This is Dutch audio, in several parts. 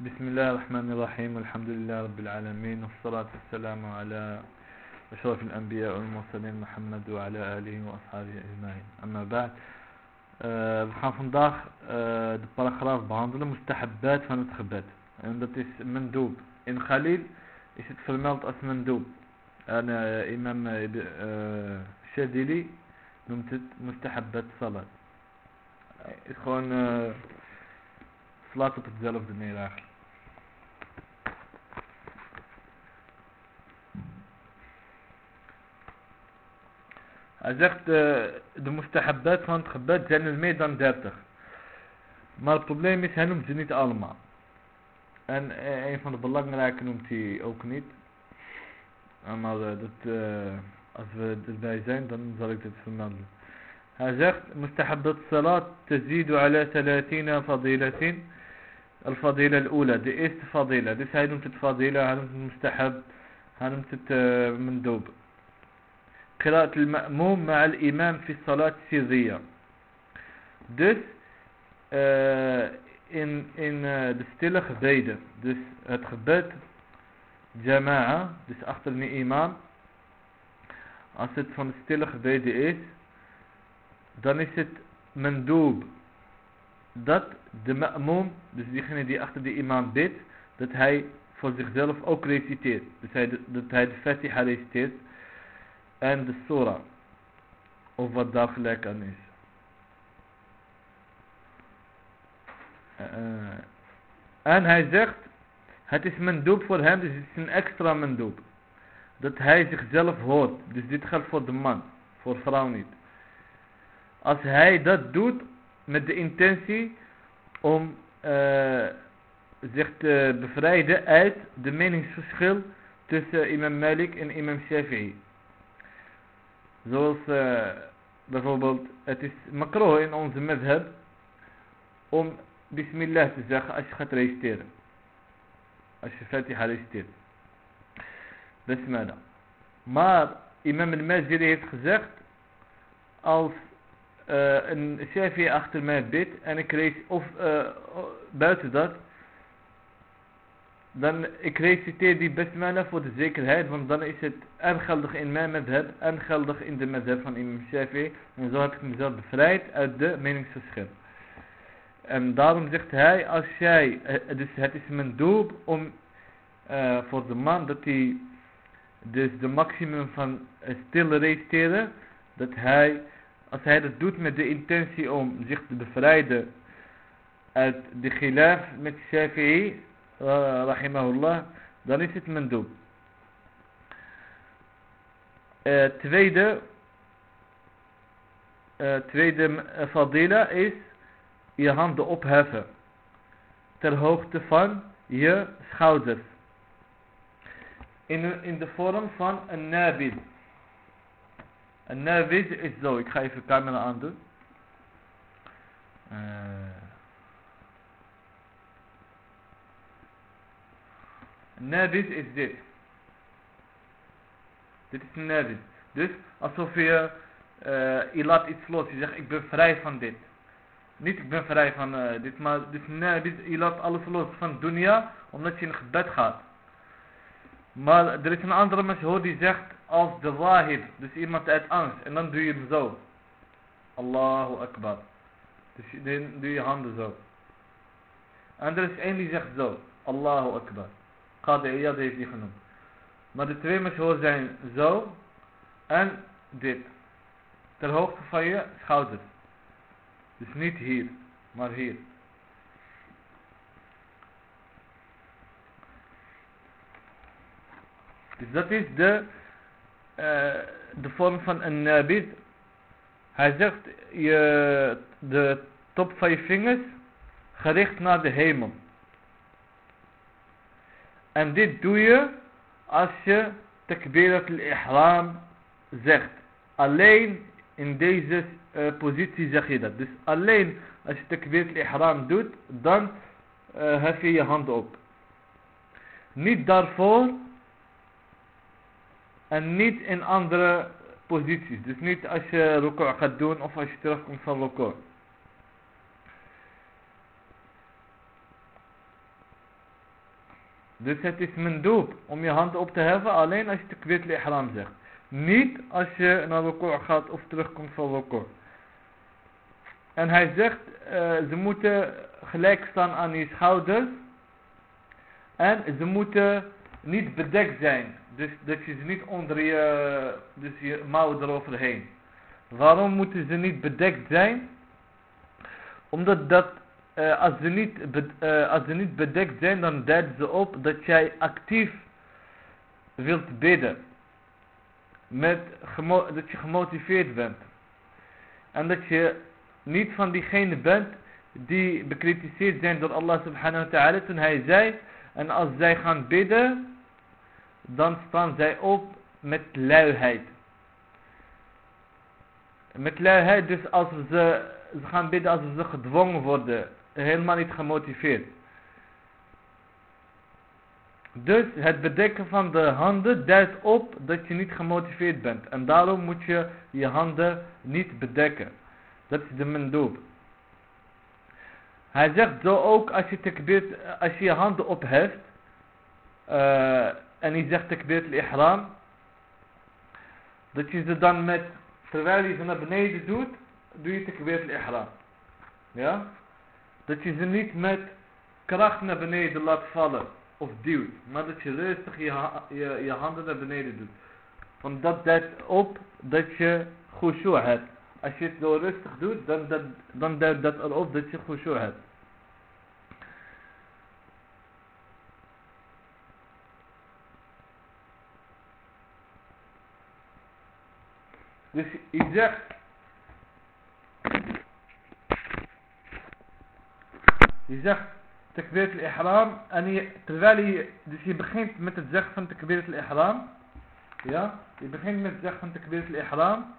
بسم الله الرحمن الرحيم الحمد لله رب العالمين والصلاة والسلام على أشرف الأنبياء والمرسلين محمد وعلى آله وأصحابه أجمعين. أما بعد بخان فنداخ دي باراغراف بهاندل مستحبات ونتخبات مندوب إن خليل يسد فرمالت أس مندوب. أنا إمام آه، شاذلي نمتد مستحبات صلاة. إخوان آه، صلاة تتزالف دنيا الآخر uh, Shadili noemt het mustahabbat salat het is gewoon uh, slaat op hetzelfde neer eigenlijk Hij zegt uh, de mustahabbat van het gebed zijn er meer dan 30. Maar het probleem is, hij noemt ze niet allemaal. En uh, een van de belangrijke noemt hij قراءة المأموم مع الإمام في الصلاة السرية dus uh, in, in uh, de stille gebeden dus het gebed jama'a dus achter de imam als het van de stille gebeden is dan is het mendoob dat de ma'moom dus diegene die achter de imam bidt dat hij voor zichzelf ook reciteert dus hij, dat hij de fatiha reciteert en de surah. Of wat daar gelijk aan is. Uh, en hij zegt, het is mendoob voor hem, dus het is een extra mendoob. Dat hij zichzelf hoort. Dus dit geldt voor de man, voor vrouw niet. Als hij dat doet met de intentie om uh, zich te bevrijden uit de meningsverschil tussen imam Malik en imam Shafi'i. Zoals uh, bijvoorbeeld, het is makro in onze madhab om bismillah te zeggen als je gaat reciteren. Als je fatiha reciteert. Bismillah. Maar imam al-Maziri heeft gezegd, als uh, een shafi achter mij bidt en ik reis, of uh, buiten dat, dan ik reciteer die basmala voor de zekerheid, want dan is het en geldig in mijn madhab en geldig in de madhab van Imam Shafi. En zo heb ik mezelf bevrijd uit de meningsverschil. En daarom zegt hij, als jij, dus het is mijn doel om uh, voor de man dat hij dus de maximum van stille reciteren, dat hij, als hij dat doet met de intentie om zich te bevrijden uit de khilaf met Shafi'i, rahimahullah, dan is het. Uh, tweede, uh, tweede fadila is je handen opheffen ter hoogte van je schouders. In, in de vorm van een nabid. Een nabid is zo, ik ga even de camera aandoen. Uh, Nabid is dit. Dit is een nabid. Dus alsof je, uh, laat iets los. Je zegt ik ben vrij van dit. Niet ik ben vrij van uh, dit, maar dit nabid, je laat alles los van dunya, omdat je in gebed gaat. Maar er is een andere mashhoor die zegt als de wahid, dus iemand uit angst. En dan doe je hem zo. Allahu Akbar. Dus dan doe je handen zo. En er is één die zegt zo. Allahu Akbar. Qadi Iyad heeft die genoemd. Maar de twee mashhoor zijn zo en dit. Ter hoogte van je schouders. Dus niet hier, maar hier. Dus dat is de, uh, de vorm van een nabid. Hij zegt je, de top van je vingers gericht naar de hemel. En dit doe je als je takbirat al-ihram zegt. Alleen in deze uh, positie zeg je dat. Dus alleen als je takbirat al-ihram doet, dan uh, hef je je hand op. Niet daarvoor en niet in andere posities. Dus niet als je ruku' gaat doen of als je terugkomt van ruku'. Dus het is mendoeb om je hand op te heffen alleen als je takbir al-ihram zegt. Niet als je naar record gaat of terugkomt van record. En hij zegt, uh, ze moeten gelijk staan aan je schouders. En ze moeten niet bedekt zijn. Dus dat je ze niet onder je, dus je mouw eroverheen. Waarom moeten ze niet bedekt zijn? Omdat dat, uh, als, ze niet, uh, als ze niet bedekt zijn, dan duidt ze op dat jij actief wilt bidden. Met, dat je gemotiveerd bent. En dat je niet van diegene bent die bekritiseerd zijn door Allah subhanahu wa ta'ala toen hij zei en als zij gaan bidden dan staan zij op met luiheid met luiheid dus als ze, ze gaan bidden als ze gedwongen worden helemaal niet gemotiveerd dus het bedekken van de handen duidt op dat je niet gemotiveerd bent en daarom moet je je handen niet bedekken dat is de mendoob. Hij zegt zo ook als je, tekbeert, als je je handen opheft. Uh, en je zegt tekbeert al-ihram. Dat je ze dan met, terwijl je ze naar beneden doet, doe je tekbeert al-ihram. Ja? Dat je ze niet met kracht naar beneden laat vallen of duwt. Maar dat je rustig je, je, je handen naar beneden doet. Want dat duidt op dat je khushu' hebt. Als je het zo rustig doet, dan, dan, duidt dat erop dat je khushu' hebt. Dus je zegt... Je zegt takbirat al-ihram en terwijl je, dus je begint met het zeggen van takbirat al-ihram. Ja, je begint met het zeggen van takbirat al-ihram.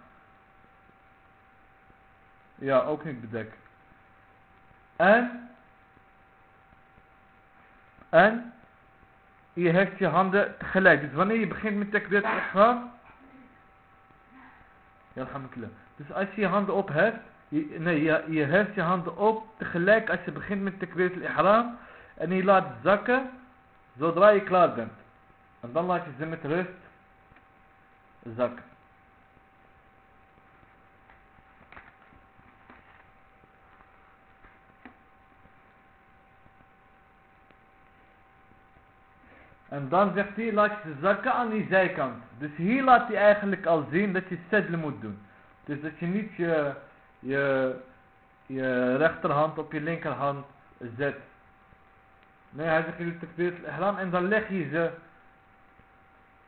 Ja, ook niet bedekt. En, en, je hebt je handen tegelijk. Dus wanneer je begint met takbir al-ihram, ja, alhamdulillah. Dus als je je handen op hebt, nee, je, je heft je handen op tegelijk als je begint met takbir al-ihram en je laat zakken zodra je klaar bent. En dan laat je ze met rust zakken. En dan zegt hij, laat je zakken aan die zijkant. Dus hier laat hij eigenlijk al zien dat je sedle moet doen. Dus dat je niet je, je, je rechterhand op je linkerhand zet. Nee, hij zegt, je takbir ihram en dan leg je ze,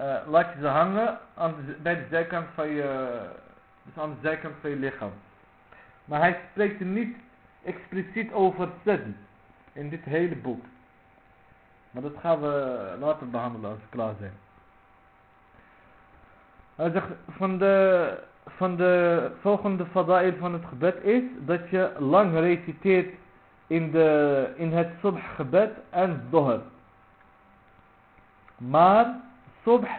uh, laat je ze hangen aan de, bij de zijkant van je, dus aan de zijkant van je lichaam. Maar hij spreekt er niet expliciet over sedle in dit hele boek. Maar dat gaan we later behandelen als we klaar zijn. Hij zegt, van de, van de volgende fada'il van het gebed is dat je lang reciteert in, de, in het subh gebed en dohr. Maar subh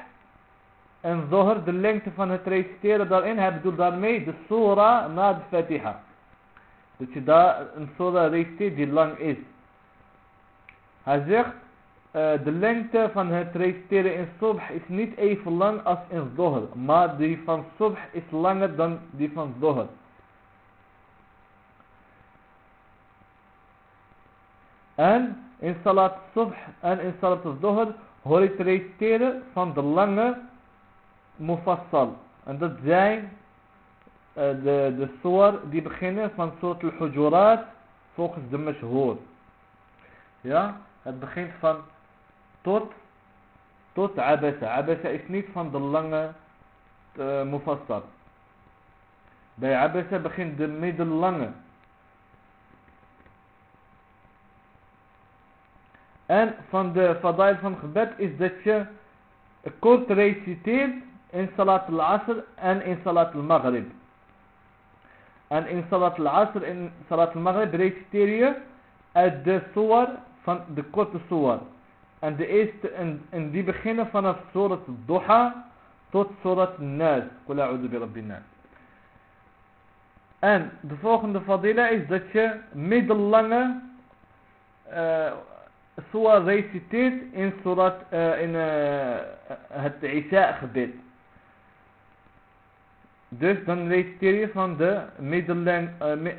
en dohr, de lengte van het reciteren daarin, hij bedoelt daarmee de surah na de fatiha. Dat je daar een surah reciteert die lang is. Hij zegt, uh, de lengte van het reciteren in subh is niet even lang als in zohr. Maar die van subh is langer dan die van zohr. En in salat subh en in salat zohr hoor je te reciteren van de lange mufassal. En dat zijn uh, de, de die beginnen van soort al-hujurat volgens de mashhoor. Ja, het begint van tot, tot abasa. Abasa is niet van de lange uh. Bij abasa begint de middellange. En van de fadail van gebed is dat je kort reciteert in salat al-asr en in salat al-maghrib. En in salat al-asr en salat al-maghrib reciteer je uit de suwar van de korte suwar. En, de eerste, en, die beginnen vanaf surat Duha tot surat Nas. En de volgende fadila is dat je middellange uh, reciteert in, surat, uh, in uh, het Isha-gebed. Dus dan reciteer je van de middellang, mi,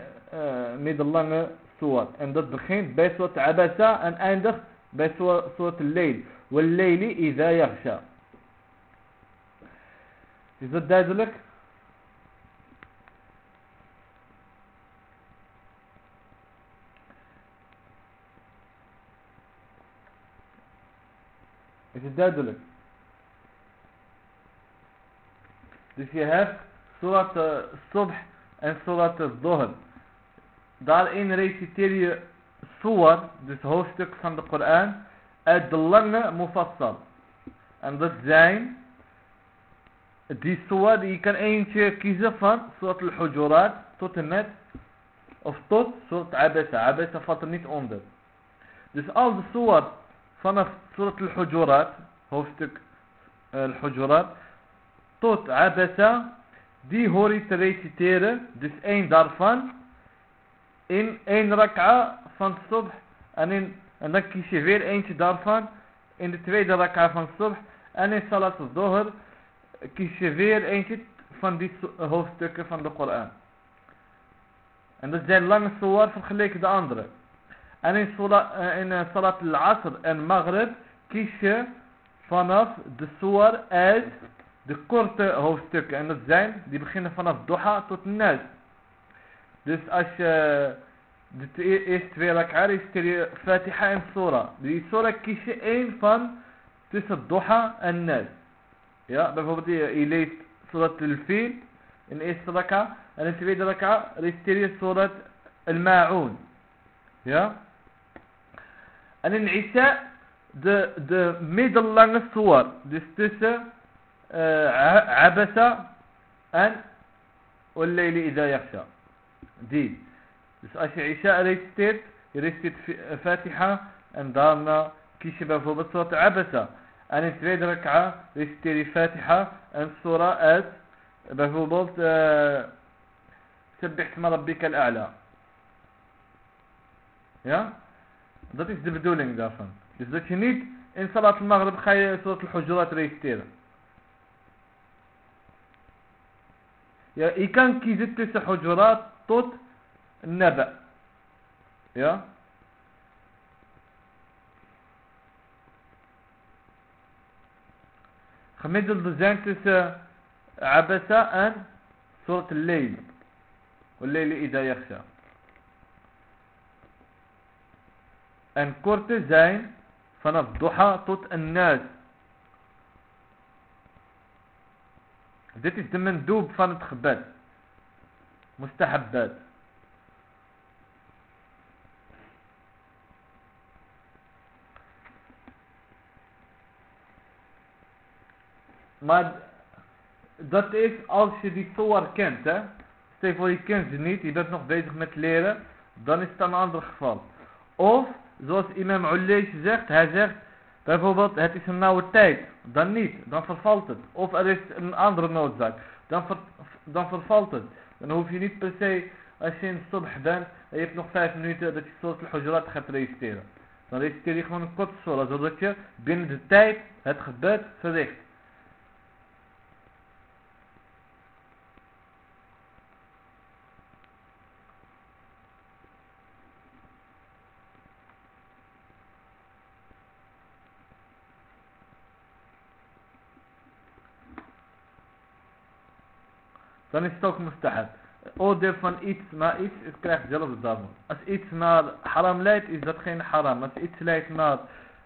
middellange surah. En dat begint bij surat Abasa en eindigt بسورة الليل والليل إذا يغشى. إذا دايز لك؟ إذا دايز لك. دي you have سورة الصبح و سورة الظهر. دار إن ريسي تيريو صور this whole stick from the Quran أدلنا مفصل and this زين دي صور دي كان أينشي كيزفر صورة الحجرات توت النت of توت صورة عبسة عبسة فاطنيت أوندر. This all the صور فانا صورة الحجرات هوستك آه، الحجرات توت عبسة دي هوري تريتي تيرا this أين دارفان in één rak'a van subh, en, en dan kies je weer eentje daarvan, in de tweede rak'a van subh, en in salat al-Dhuhr, kies je weer eentje van die hoofdstukken van de Koran. En dat zijn lange suwar vergeleken de andere. En in, uh, in uh, Salat al-Asr en Maghrib kies je vanaf de suwar uit de korte hoofdstukken. En dat zijn, die beginnen vanaf Doha tot Nas. دس أش دت إيش تري لك عارف تري فاتحة ام صورة دي صورة كيش أين فن؟ تس الضحى الناس. يا بفو ايليت صورة الفيل إن إيش صدكا أنا تبي دركا ريستري صورة الماعون. يا. أنا نعيسى د د ميدل لانغ صور دس تس عبسة أن والليل إذا يخشى. دي اش عشاء ريستيت ريستيت فاتحة ان دارنا كيشبا فبصرة عبسة. ان تريد ركعة ريستيري فاتحة أن سورة اس بفبصرة آه، سبحت ما ربك الأعلى. يا؟ ذات از دبدولينغ دافن از ذات نيد إن صلاة المغرب خاي صورة الحجرات ريستير يا إي كان كي تسع حجرات تحطط النبأ. يا؟ خميد الزانتس عبس أن سورة الليل والليل إذا يخشى. أن كورت زين فنف ضحى توت الناس. ديت الزمن دوب فنتخبات Mustahabbat. Maar dat is als je die Torah kent, hè. Stel voor je kent ze niet, je bent nog bezig met leren, dan is het een ander geval. Of, zoals imam Ullais zegt, hij zegt bijvoorbeeld het is een nauwe tijd, dan niet, dan vervalt het. Of er is een andere noodzaak, dan, dan vervalt het. Dan hoef je niet per se, als je in subh bent en je hebt nog vijf minuten dat je soort al-Hujurat gaat reciteren. Dan reciteer je gewoon een korte surah, zodat je binnen de tijd het gebed verricht. Dan is het ook mustahab. Oordeel van iets naar iets, het krijgt zelf daarvan. Als iets naar haram leidt, is dat geen haram. Als iets leidt naar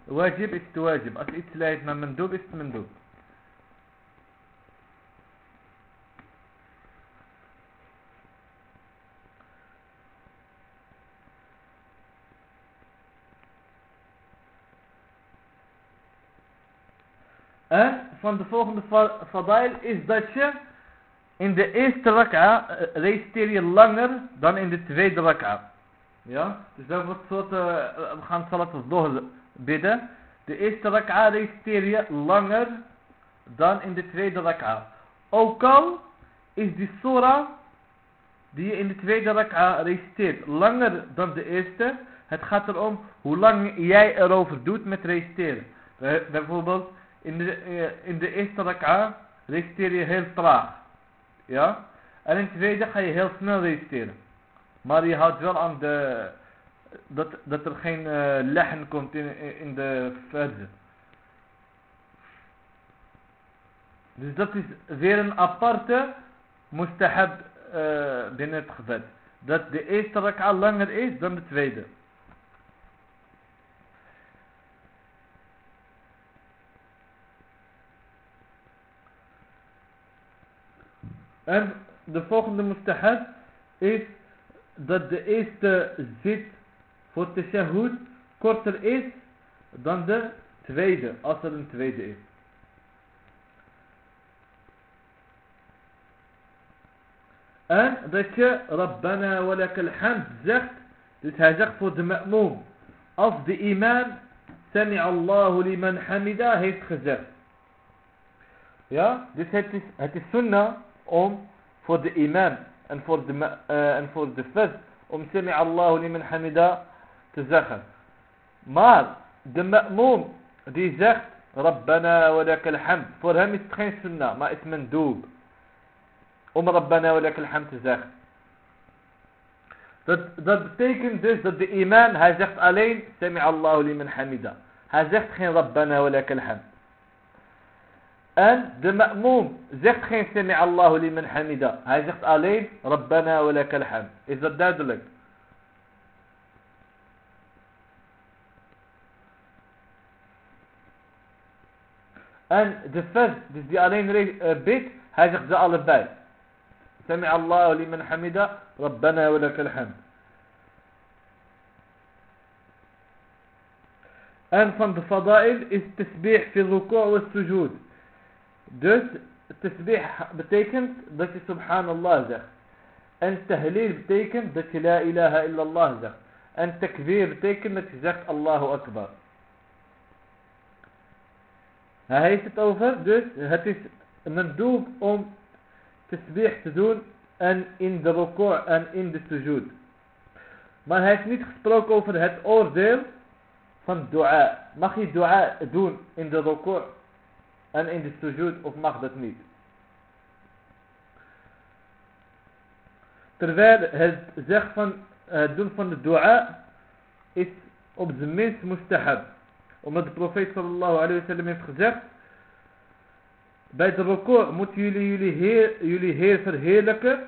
wajib, is het wajib. Als iets leidt naar mendoob, is het mendoob. En van de volgende fadail is dat je in de eerste rak'a uh, reciteer je langer dan in de tweede rak'a. Ja, dus dat wordt soort, uh, we gaan salat al bidden. De eerste rak'a reciteer je langer dan in de tweede rak'a. Ook al is die surah die je in de tweede rak'a reciteert langer dan de eerste, Het gaat erom hoe lang jij erover doet met reciteren. Bij- Bijvoorbeeld in de, eh, in de eerste rak'a reciteer je heel traag. Ja? En in de tweede ga je heel snel reciteren. Maar je houdt wel aan de, dat, dat er geen leggen komt in, in de verzen. Dus dat is weer een aparte mustahab eh, binnen het gebed. Dat de eerste rak'a langer is dan de tweede. En de volgende mustahab is dat de eerste zit voor tashahhud korter is dan de tweede, als er een tweede is. En dat je Rabbana wa lakal hamd zegt, dus hij zegt voor de ma'moom, als de imam Sami Allahu liman hamida heeft gezegd. Ja, dus het is, het is sunnah om voor de imam voor de, ma- eh, en voor de fez om Sami Allahu liman hamida te zeggen. Maar de ma'moom die zegt Rabbana wa lakal hamd, voor hem is het geen sunnah, maar is mandoob. Om Rabbana wa lakal hamd te zeggen. Dat, dat betekent dus dat de imam, hij zegt alleen Sami Allahu liman hamida. Hij zegt geen Rabbana wa lakal hamd. En de ma'moom zegt geen Sami Allahu liman hamida. Hij zegt alleen Rabbana wa lakal hamd. Is dat duidelijk? En de fez, dus die alleen re- eh, bidt, hij zegt ze allebei. Sami Allahu liman hamida, Rabbana wa lakal hamd. En van Dus tasbih betekent dat je subhanallah zegt. En tahleel betekent dat je la ilaha illallah zegt. En takbir betekent dat je zegt Allahu Akbar. Hij heeft het over, dus het is een doel om tasbih te doen en in de ruku' en in de sujud. Maar hij heeft niet gesproken over het oordeel van dua. Mag je dua doen in de ruku' en in de sujud of mag dat niet? Terwijl het zegt van het doen van de dua is op zijn minst mustahab. Omdat de profeet sallallahu alayhi wa sallam heeft gezegd. Bij de record moeten jullie jullie heer, jullie heer verheerlijken.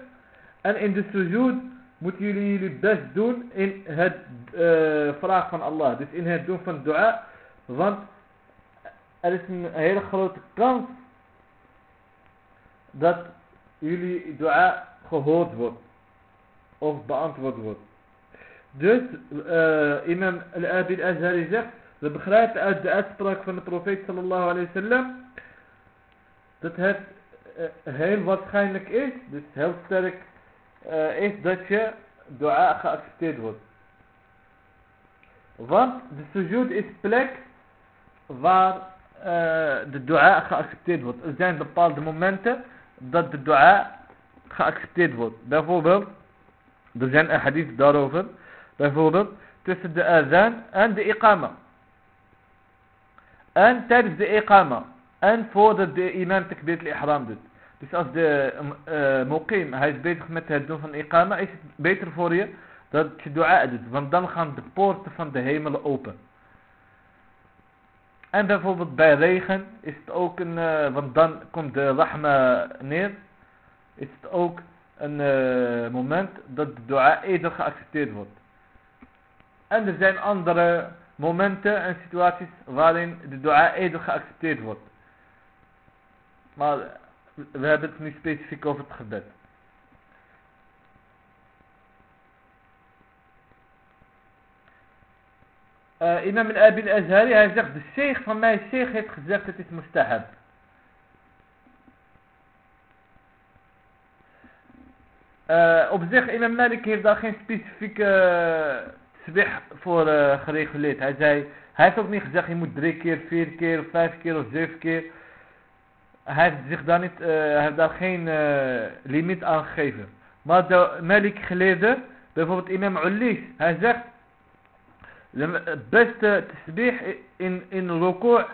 En in de sujud moeten jullie jullie best doen in het uh, vraag van Allah. Dus in het doen van dua. Want er is een hele grote kans dat jullie dua gehoord wordt. Of beantwoord wordt. Dus uh, imam al-Abi al-Azhari zegt. We begrijpen uit de uitspraak van de profeet sallallahu alayhi wa sallam. Dat het uh, heel waarschijnlijk is. Dus heel sterk uh, is dat je dua geaccepteerd wordt. Want de sujud is plek waar de dua geaccepteerd wordt. Er zijn bepaalde momenten dat de dua geaccepteerd wordt. Bijvoorbeeld, er zijn een hadith daarover. Bijvoorbeeld, tussen de azan en de iqama. En tijdens de iqama. En voordat de imam takbir al-ihram doet. Dus als de uh, hij is bezig met het doen van iqama, is het beter voor je dat je dua doet. Want dan gaan de poorten van de hemel open. En bijvoorbeeld bij regen is het ook een, uh, want dan komt de rahma neer. Is het ook een uh, moment dat de dua eerder geaccepteerd wordt. En er zijn andere momenten en situaties waarin de dua eerder geaccepteerd wordt. Maar we hebben het nu specifiek over het gebed. Uh, Imam al-Abi al-Azhari, hij zegt, de sheikh van mij, sheikh heeft gezegd, het is mustahab. Uh, op zich, Imam Malik heeft daar geen specifieke uh, voor uh, gereguleerd. Hij zei, hij heeft ook niet gezegd, je moet drie keer, vier keer, vijf keer of zeven keer. Hij heeft zich daar niet, hij heeft daar geen limiet aan gegeven. Maar de Malik geleerde, bijvoorbeeld Imam Ulis, hij zegt, De beste tasbih in, in ruku'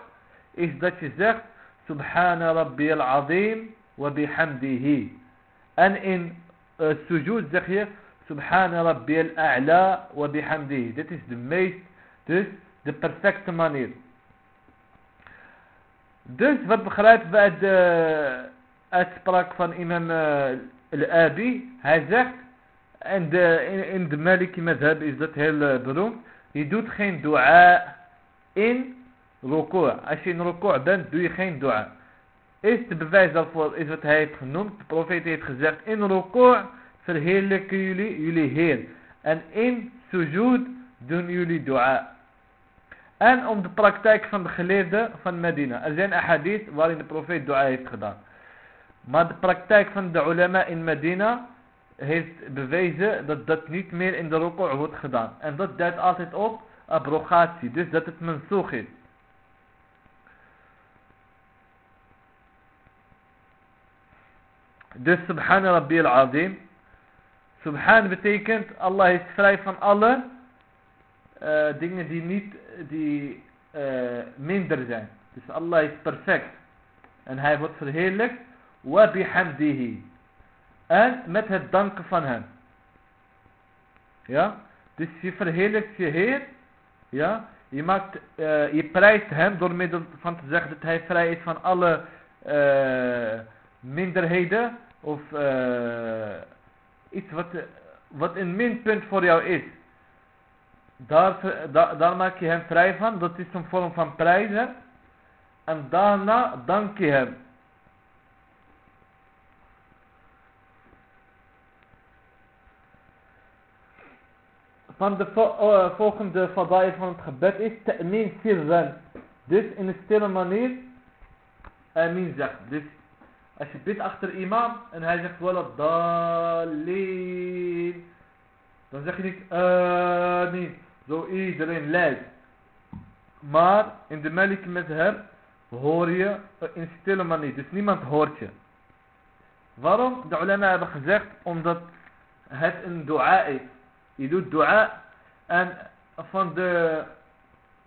is dat je zegt Subhana Rabbi al-Azim wa bihamdihi. En in uh, sujud zeg je Subhana Rabbi al-A'la wa bihamdihi. Dit is de meest, dus de perfecte manier. Dus wat begrijpen we uit de uitspraak van imam uh, al-Abi? Hij zegt, en de, in, in de Maliki madhab is dat heel uh, beroemd. Je doet geen dua in ruku'. Als je in ruku' bent, doe je geen dua. Eerste bewijs daarvoor is wat hij heeft genoemd. De profeet heeft gezegd, in ruku' verheerlijken jullie jullie Heer. En in sujud doen jullie dua. En om de praktijk van de geleerden van Medina. Er zijn ahadith waarin de profeet dua heeft gedaan. Maar de praktijk van de ulama in Medina heeft bewezen dat dat niet meer in de ruku' wordt gedaan. En dat duidt altijd op abrogatie. Dus dat het mensoeg is. Dus subhan rabbi al-azim. Subhan betekent Allah is vrij van alle uh, dingen die niet die uh, minder zijn. Dus Allah is perfect. En hij wordt verheerlijkt. Wa bihamdihi. En met het danken van hem. Ja. Dus je verheerlijkt je Heer. Ja. Je, maakt, uh, je prijst hem door middel van te zeggen dat hij vrij is van alle uh, minderheden. Of uh, iets wat, wat een minpunt voor jou is. Daar, daar maak je hem vrij van. Dat is een vorm van prijzen. En daarna dank je hem. Van de uh, volgende fadail van het gebed is ta'min sirran. Dus in een stille manier amin zegt. Dus als je bidt achter imam en hij zegt wala dalin. Dan zeg je niet. Zo iedereen lijkt. Maar in de Malik met hem hoor je in stille manier. Dus niemand hoort je. Waarom? De ulama hebben gezegd omdat het een dua is. Je doet dua en van de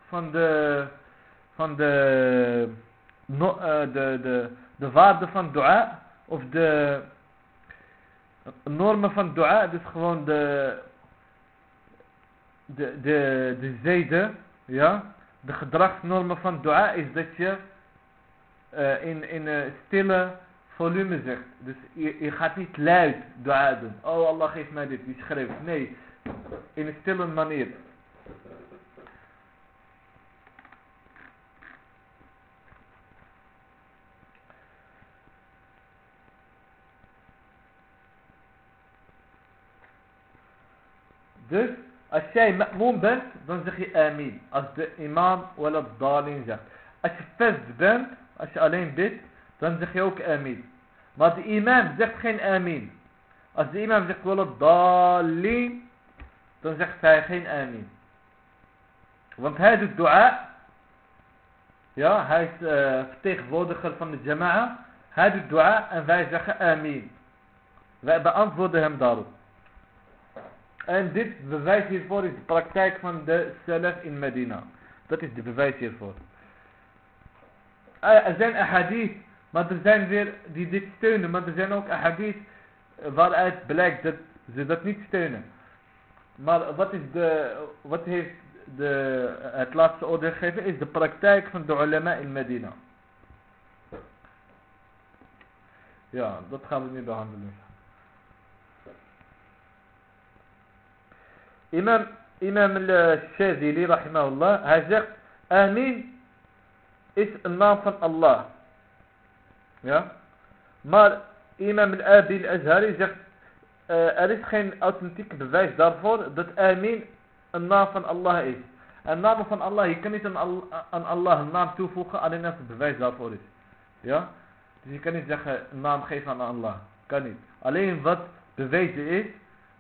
van de van de no, uh, de, de, de waarde van dua of de normen van dua, dus gewoon de de, de, de zeden, ja, de gedragsnormen van dua is dat je uh, in, in een stille volume zegt. Dus je, gaat niet luid dua doen. Oh Allah geeft mij dit, die schrijft. Nee, in een stille manier. Dus, als jij ma'moon bent, dan zeg je amin. Als de imam wala dalin zegt. Als je vast bent, als je alleen bidt, dan zeg je ook amin. Maar de imam zegt geen amin. Als de imam zegt wala dalin, dan zegt hij geen amin. Want hij doet dua. Ja, hij is uh, vertegenwoordiger van de jama'a. Hij doet dua en wij zeggen amin. Wij beantwoorden hem daarop. En dit bewijs hiervoor is de praktijk van de Salaf in Medina. Dat is de bewijs hiervoor. Er zijn ahadith, maar er zijn weer die dit steunen. Maar er zijn ook ahadith waaruit blijkt dat ze dat niet steunen. Maar wat, is de, wat heeft de, het laatste oordeel gegeven is de praktijk van de ulama in Medina. Ja, dat gaan we nu behandelen. Imam, imam al-Shazili, rahimahullah, hij zegt, Amin is een naam van Allah. Ja? Maar imam al-Abi al-Azhari zegt, uh, er is geen authentiek bewijs daarvoor dat Amin een naam van Allah is. Een naam van Allah, je kan niet aan, aan Allah een naam toevoegen alleen als het bewijs daarvoor is. Ja? Dus je kan niet zeggen een naam geven aan Allah. Kan niet. Alleen wat bewezen is,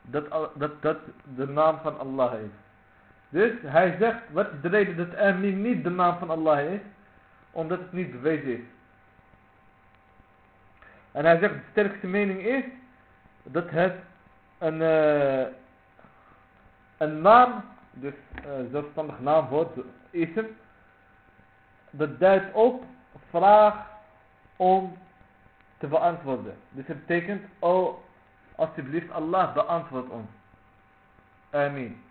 dat, dat dat de naam van Allah is. Dus hij zegt, wat is de reden dat Amin niet de naam van Allah is? Omdat het niet bewezen is. En hij zegt, de sterkste mening is, dat het een, uh, een naam dus uh, zelfstandig naamwoord, ism, dat duidt op vraag om te beantwoorden. Dus het betekent, oh alsjeblieft Allah beantwoord ons. Amen.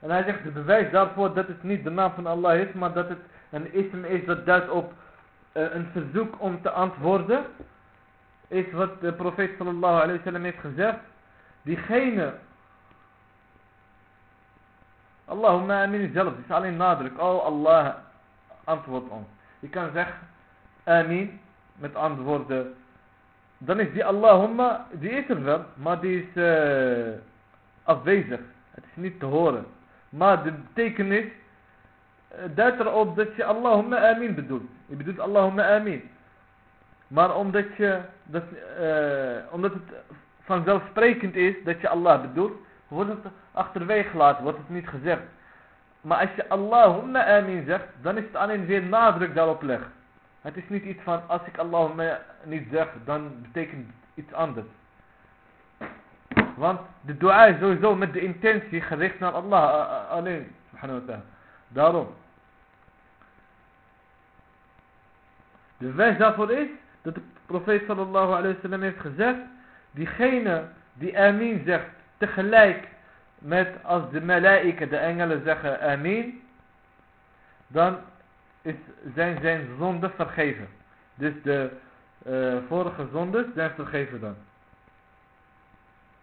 En hij zegt de bewijs daarvoor dat het niet de naam van Allah is, maar dat het een ism is dat duidt op uh, een verzoek om te antwoorden. Is wat de profeet sallallahu alayhi wa sallam heeft gezegd. Diegene. Allahumma amin zelf. Is alleen nadruk. Oh Allah antwoord ons. Je kan zeggen amin met antwoorden. Dan is die Allahumma, die is er wel, maar die is uh, afwezig. Het is niet te horen. Maar de betekenis uh, duidt erop dat je Allahumma amin bedoelt. Je bedoelt Allahumma amin. Maar omdat, je, dat, uh, omdat het vanzelfsprekend is dat je Allah bedoelt, wordt het achterwege gelaten, wordt het niet gezegd. Maar als je Allahumma amin zegt, dan is het alleen weer nadruk daarop leggen. Het is niet iets van, als ik Allahumma niet zeg, dan betekent het iets anders. Want de dua is sowieso met de intentie gericht naar Allah alleen. Subhanahu wa ta'ala. Daarom. De wijs daarvoor is dat de profeet sallallahu alayhi wa sallam heeft gezegd. Diegene die amin zegt tegelijk met als de malaika, de engelen zeggen amin. Dan is, zijn zijn zonden vergeven. Dus de uh, vorige zondes zijn vergeven dan.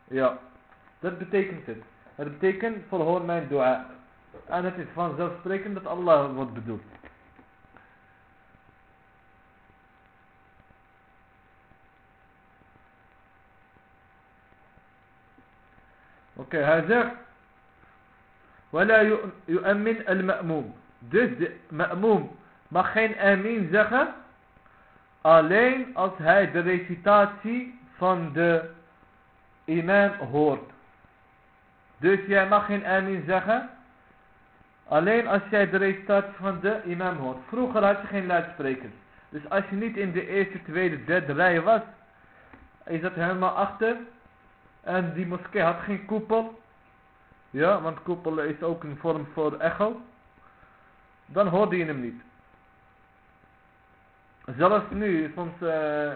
Ja, dat betekent het. Het betekent volhoor mijn dua. En het is vanzelfsprekend dat Allah wordt bedoeld. Oké, okay, hij zegt. Wala yu'ammin al-ma'moom. Dus de ma'moom mag geen amin zeggen. Alleen als hij de recitatie van de imam hoort. Dus jij mag geen amin zeggen. Alleen als jij de recitatie van de imam hoort. Vroeger had je geen luidsprekers. Dus als je niet in de eerste, tweede, derde rij was. Je zat helemaal achter. En die moskee had geen koepel. Ja, want koepel is ook een vorm voor echo. Dan hoorde je hem niet. Zelfs nu, soms uh,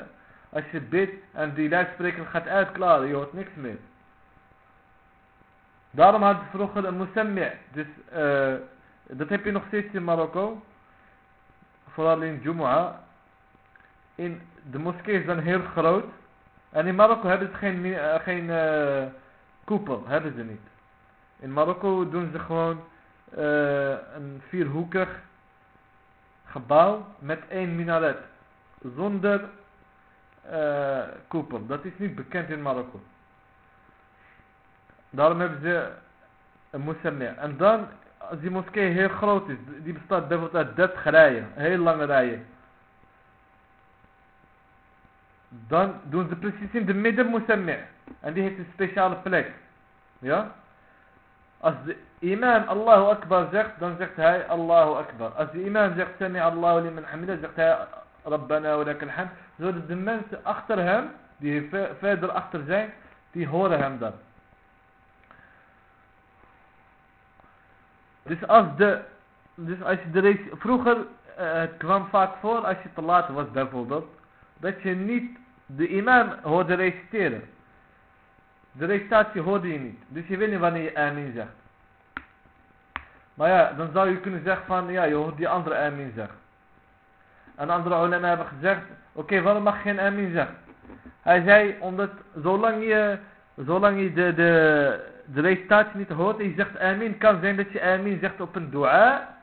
als je bidt en die luidspreker gaat uitklaren, je hoort niks meer. Daarom had je vroeger een musammi. Dus uh, dat heb je nog steeds in Marokko. Vooral in Jumu'ah. In de moskee is dan heel groot. En in Marokko hebben ze geen, uh, geen uh, koepel. Hebben ze niet. In Marokko doen ze gewoon een vierhoekig gebouw met één minaret. Zonder uh, koepel. Dat is niet bekend in Marokko. Daarom hebben ze een moessamia. En dan, als die moskee heel groot is, die bestaat bijvoorbeeld uit 30 rijen, heel lange rijen. Dan doen ze precies in de midden moessamia. En die heeft een speciale plek. Ja? Als de imam Allahu Akbar zegt, dan zegt hij Allahu Akbar. Als de imam zegt Sami Allahu liman hamida, zegt hij Rabbana wa lakal. Zodat de mensen achter hem, die verder achter zijn, die horen hem dan. Dus als de, dus als je de race, vroeger, uh, het kwam vaak voor als je te laat was bijvoorbeeld, dat je niet de imam hoorde reciteren. De recitatie hoorde je niet. Dus je weet niet wanneer je amin zegt. Maar ja, dan zou je kunnen zeggen van, ja, je hoort die andere amin zeggen. En andere ulema hebben gezegd, oké, waarom mag geen amin zeggen? Hij zei, omdat zolang je, zolang je de, de, recitatie niet hoort en je zegt amin, kan zijn dat je amin zegt op een dua.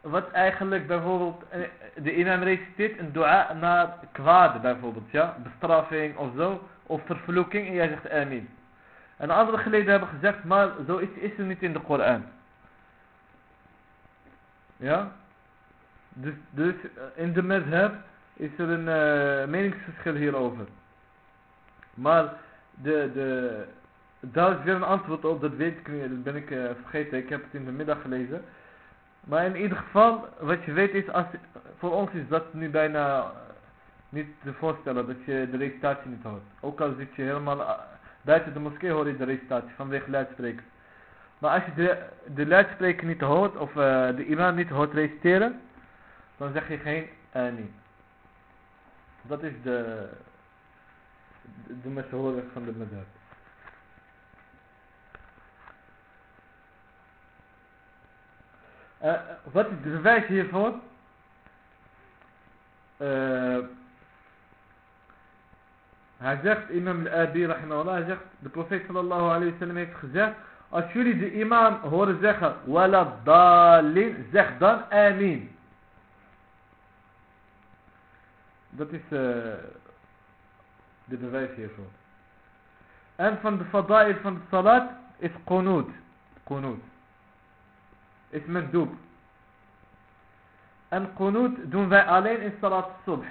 Wat eigenlijk bijvoorbeeld, eh, de imam reciteert een dua naar kwaad bijvoorbeeld, ja. Bestraffing of zo, of vervloeking en jij zegt amin. En andere geleden hebben gezegd, maar zo is, is er niet in de Koran. Ja? Dus, dus in de madhab is er een uh, meningsverschil hierover. Maar de, de, daar is weer een antwoord op, dat weet ik niet, dat ben ik uh, vergeten, ik heb het in de middag gelezen. Maar in ieder geval, wat je weet is, als, voor ons is dat nu bijna eh, niet te voorstellen dat je de recitatie niet hoort. Ook al zit je helemaal eh, buiten de moskee hoor je de recitatie vanwege luidsprekers. Maar als je de, de luidspreker niet hoort of de imam niet hoort reciteren, dan zeg je geen amin. Dat is de, de, de mashhoor van de madhab. Uh, wat is de bewijs hiervoor? Hij zegt, imam al-Abi rahimahullah, hij zegt, de profeet sallallahu alayhi wa sallam heeft gezegd, als jullie de imam horen zeggen, wala dalin, zeg dan amin. Dat is uh, de bewijs hiervoor. En van de fadail van de salat is qunut. Qunut. Is mandoob. En qunut doen wij alleen in salat subh.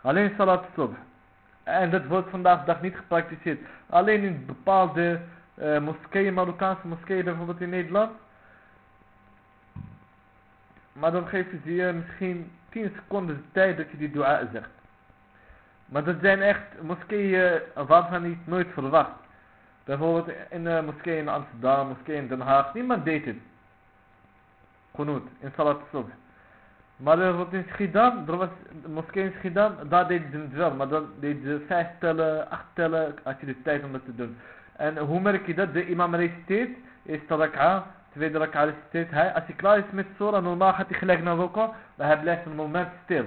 Alleen salat subh. En dat wordt vandaag de dag niet gepraktiseerd. Alleen in bepaalde uh, moskeeën, Marokkaanse moskeeën bijvoorbeeld in Nederland. Maar dan geven ze je misschien 10 seconden de tijd dat je die dua zegt. Maar dat zijn echt moskeeën waarvan je het nooit verwacht. Bijvoorbeeld in de moskee in Amsterdam, moskee in Den Haag. Niemand deed het. Genoeg, in Salat Subh. Maar er in Schiedam, er was een moskee in Schiedam, daar deden ze het wel. Maar dan deden ze vijf tellen, acht tellen, als je de tijd om dat te doen. En hoe merk je dat? De imam reciteert, eerste rak'a, tweede rak'a reciteert hij. Als hij klaar is met surah, normaal gaat hij gelijk naar rokken, maar hij blijft een moment stil.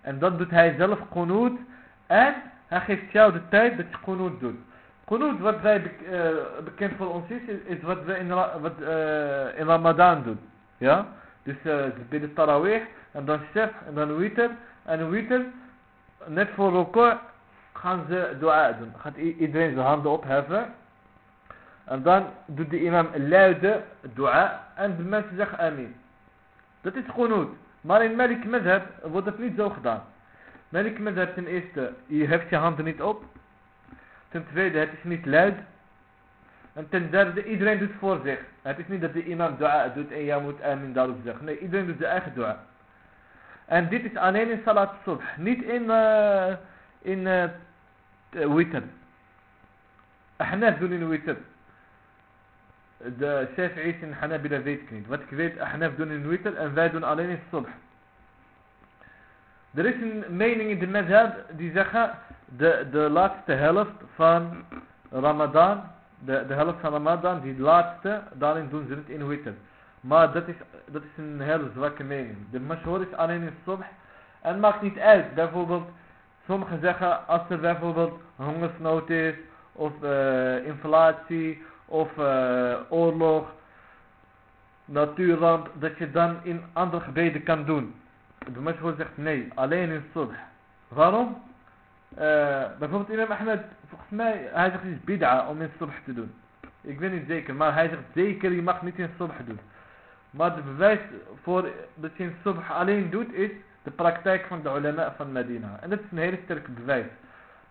En dan doet hij zelf qunut en hij geeft jou de tijd dat je qunut doet. Qunut, wat wij uh, bekend voor ons is, is wat we in, wat, uh, in Ramadan doen. Ja? Dus uh, ze bidden en dan chef, en dan witr, en witr, net voor rokken gaan ze dua doen. Gaat iedereen zijn handen opheffen. En dan doet de imam luide dua en de mensen zeggen amin. Dat is qunut. Maar in Malik Madhab wordt het niet zo gedaan. Malik Madhab ten eerste, je heft je handen niet op. Ten tweede, het is niet luid. En ten derde, iedereen doet voor zich. Het is niet dat de imam dua doet en jij moet amin daarop zeggen. Nee, iedereen doet zijn eigen dua. En dit is alleen in salat subh. Niet in, uh, in uh, witr. Ahnaf doen in witr. De Shafi'is en Hanabila weet ik niet. Wat ik weet, Ahnaf doen in witr en wij doen alleen in subh. Er is een mening in de madhab die zeggen de, de laatste helft van Ramadan, de, de helft van Ramadan, die laatste, daarin doen ze het in witr. Maar dat is, dat is een hele zwakke mening. De mashhoor is alleen in subh. En maakt niet uit. Bijvoorbeeld, sommigen zeggen als er bijvoorbeeld hongersnood is, of uh, inflatie, of uh, oorlog, natuurramp, dat je dan in andere gebeden kan doen. De mashhoor zegt nee, alleen in subh. Waarom? Uh, bijvoorbeeld Imam Ahmed, volgens mij, hij zegt is bid'a om in subh te doen. Ik weet niet zeker, maar hij zegt zeker je mag niet in subh doen. Maar de bewijs voor dat je in subh alleen doet is de praktijk van de ulama van Medina. En dat is een hele sterke bewijs.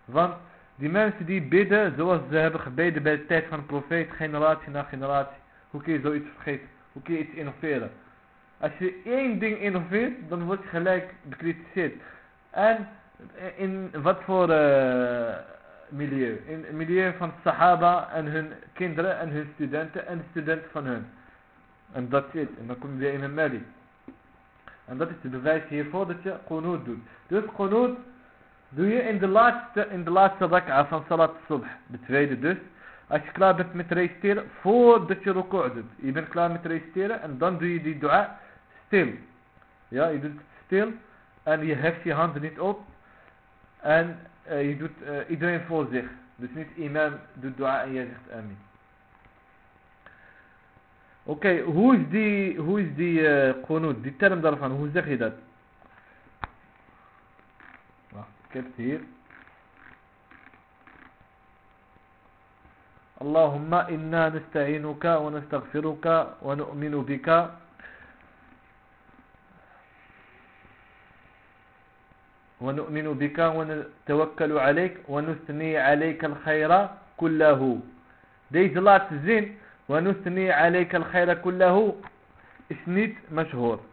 Want die mensen die bidden zoals ze hebben gebeden bij de tijd van de profeet, generatie na generatie. Hoe kun je zoiets vergeten? Hoe kun je iets innoveren? Als je één ding innoveert, dan word je gelijk bekritiseerd. En in wat voor uh, milieu? In het milieu van Sahaba en hun kinderen en hun studenten en de studenten van hun. En dat is En dan kom je in een Mali. En dat is de bewijs hiervoor dat je qunut doet. Dus qunut doe je in de laatste, in de laatste rak'a van salat subh. De tweede dus. Als je klaar bent met reciteren, voordat je ruku' doet. Je bent klaar met reciteren en dan doe je die dua stil. Ja, je doet het stil en je heft je handen niet op. En uh, je doet uh, iedereen voor zich. Dus niet imam doet dua en jij zegt amin. Oké, hoe is die, hoe is die uh, qunut, die term daarvan, hoe zeg je dat? Hier. اللهم إنا نستعينك ونستغفرك ونؤمن بك. ونؤمن بك ونتوكل عليك ونثني عليك الخير كله. Deze laatste zin. ونثني عليك الخير كله. Niet مشهور.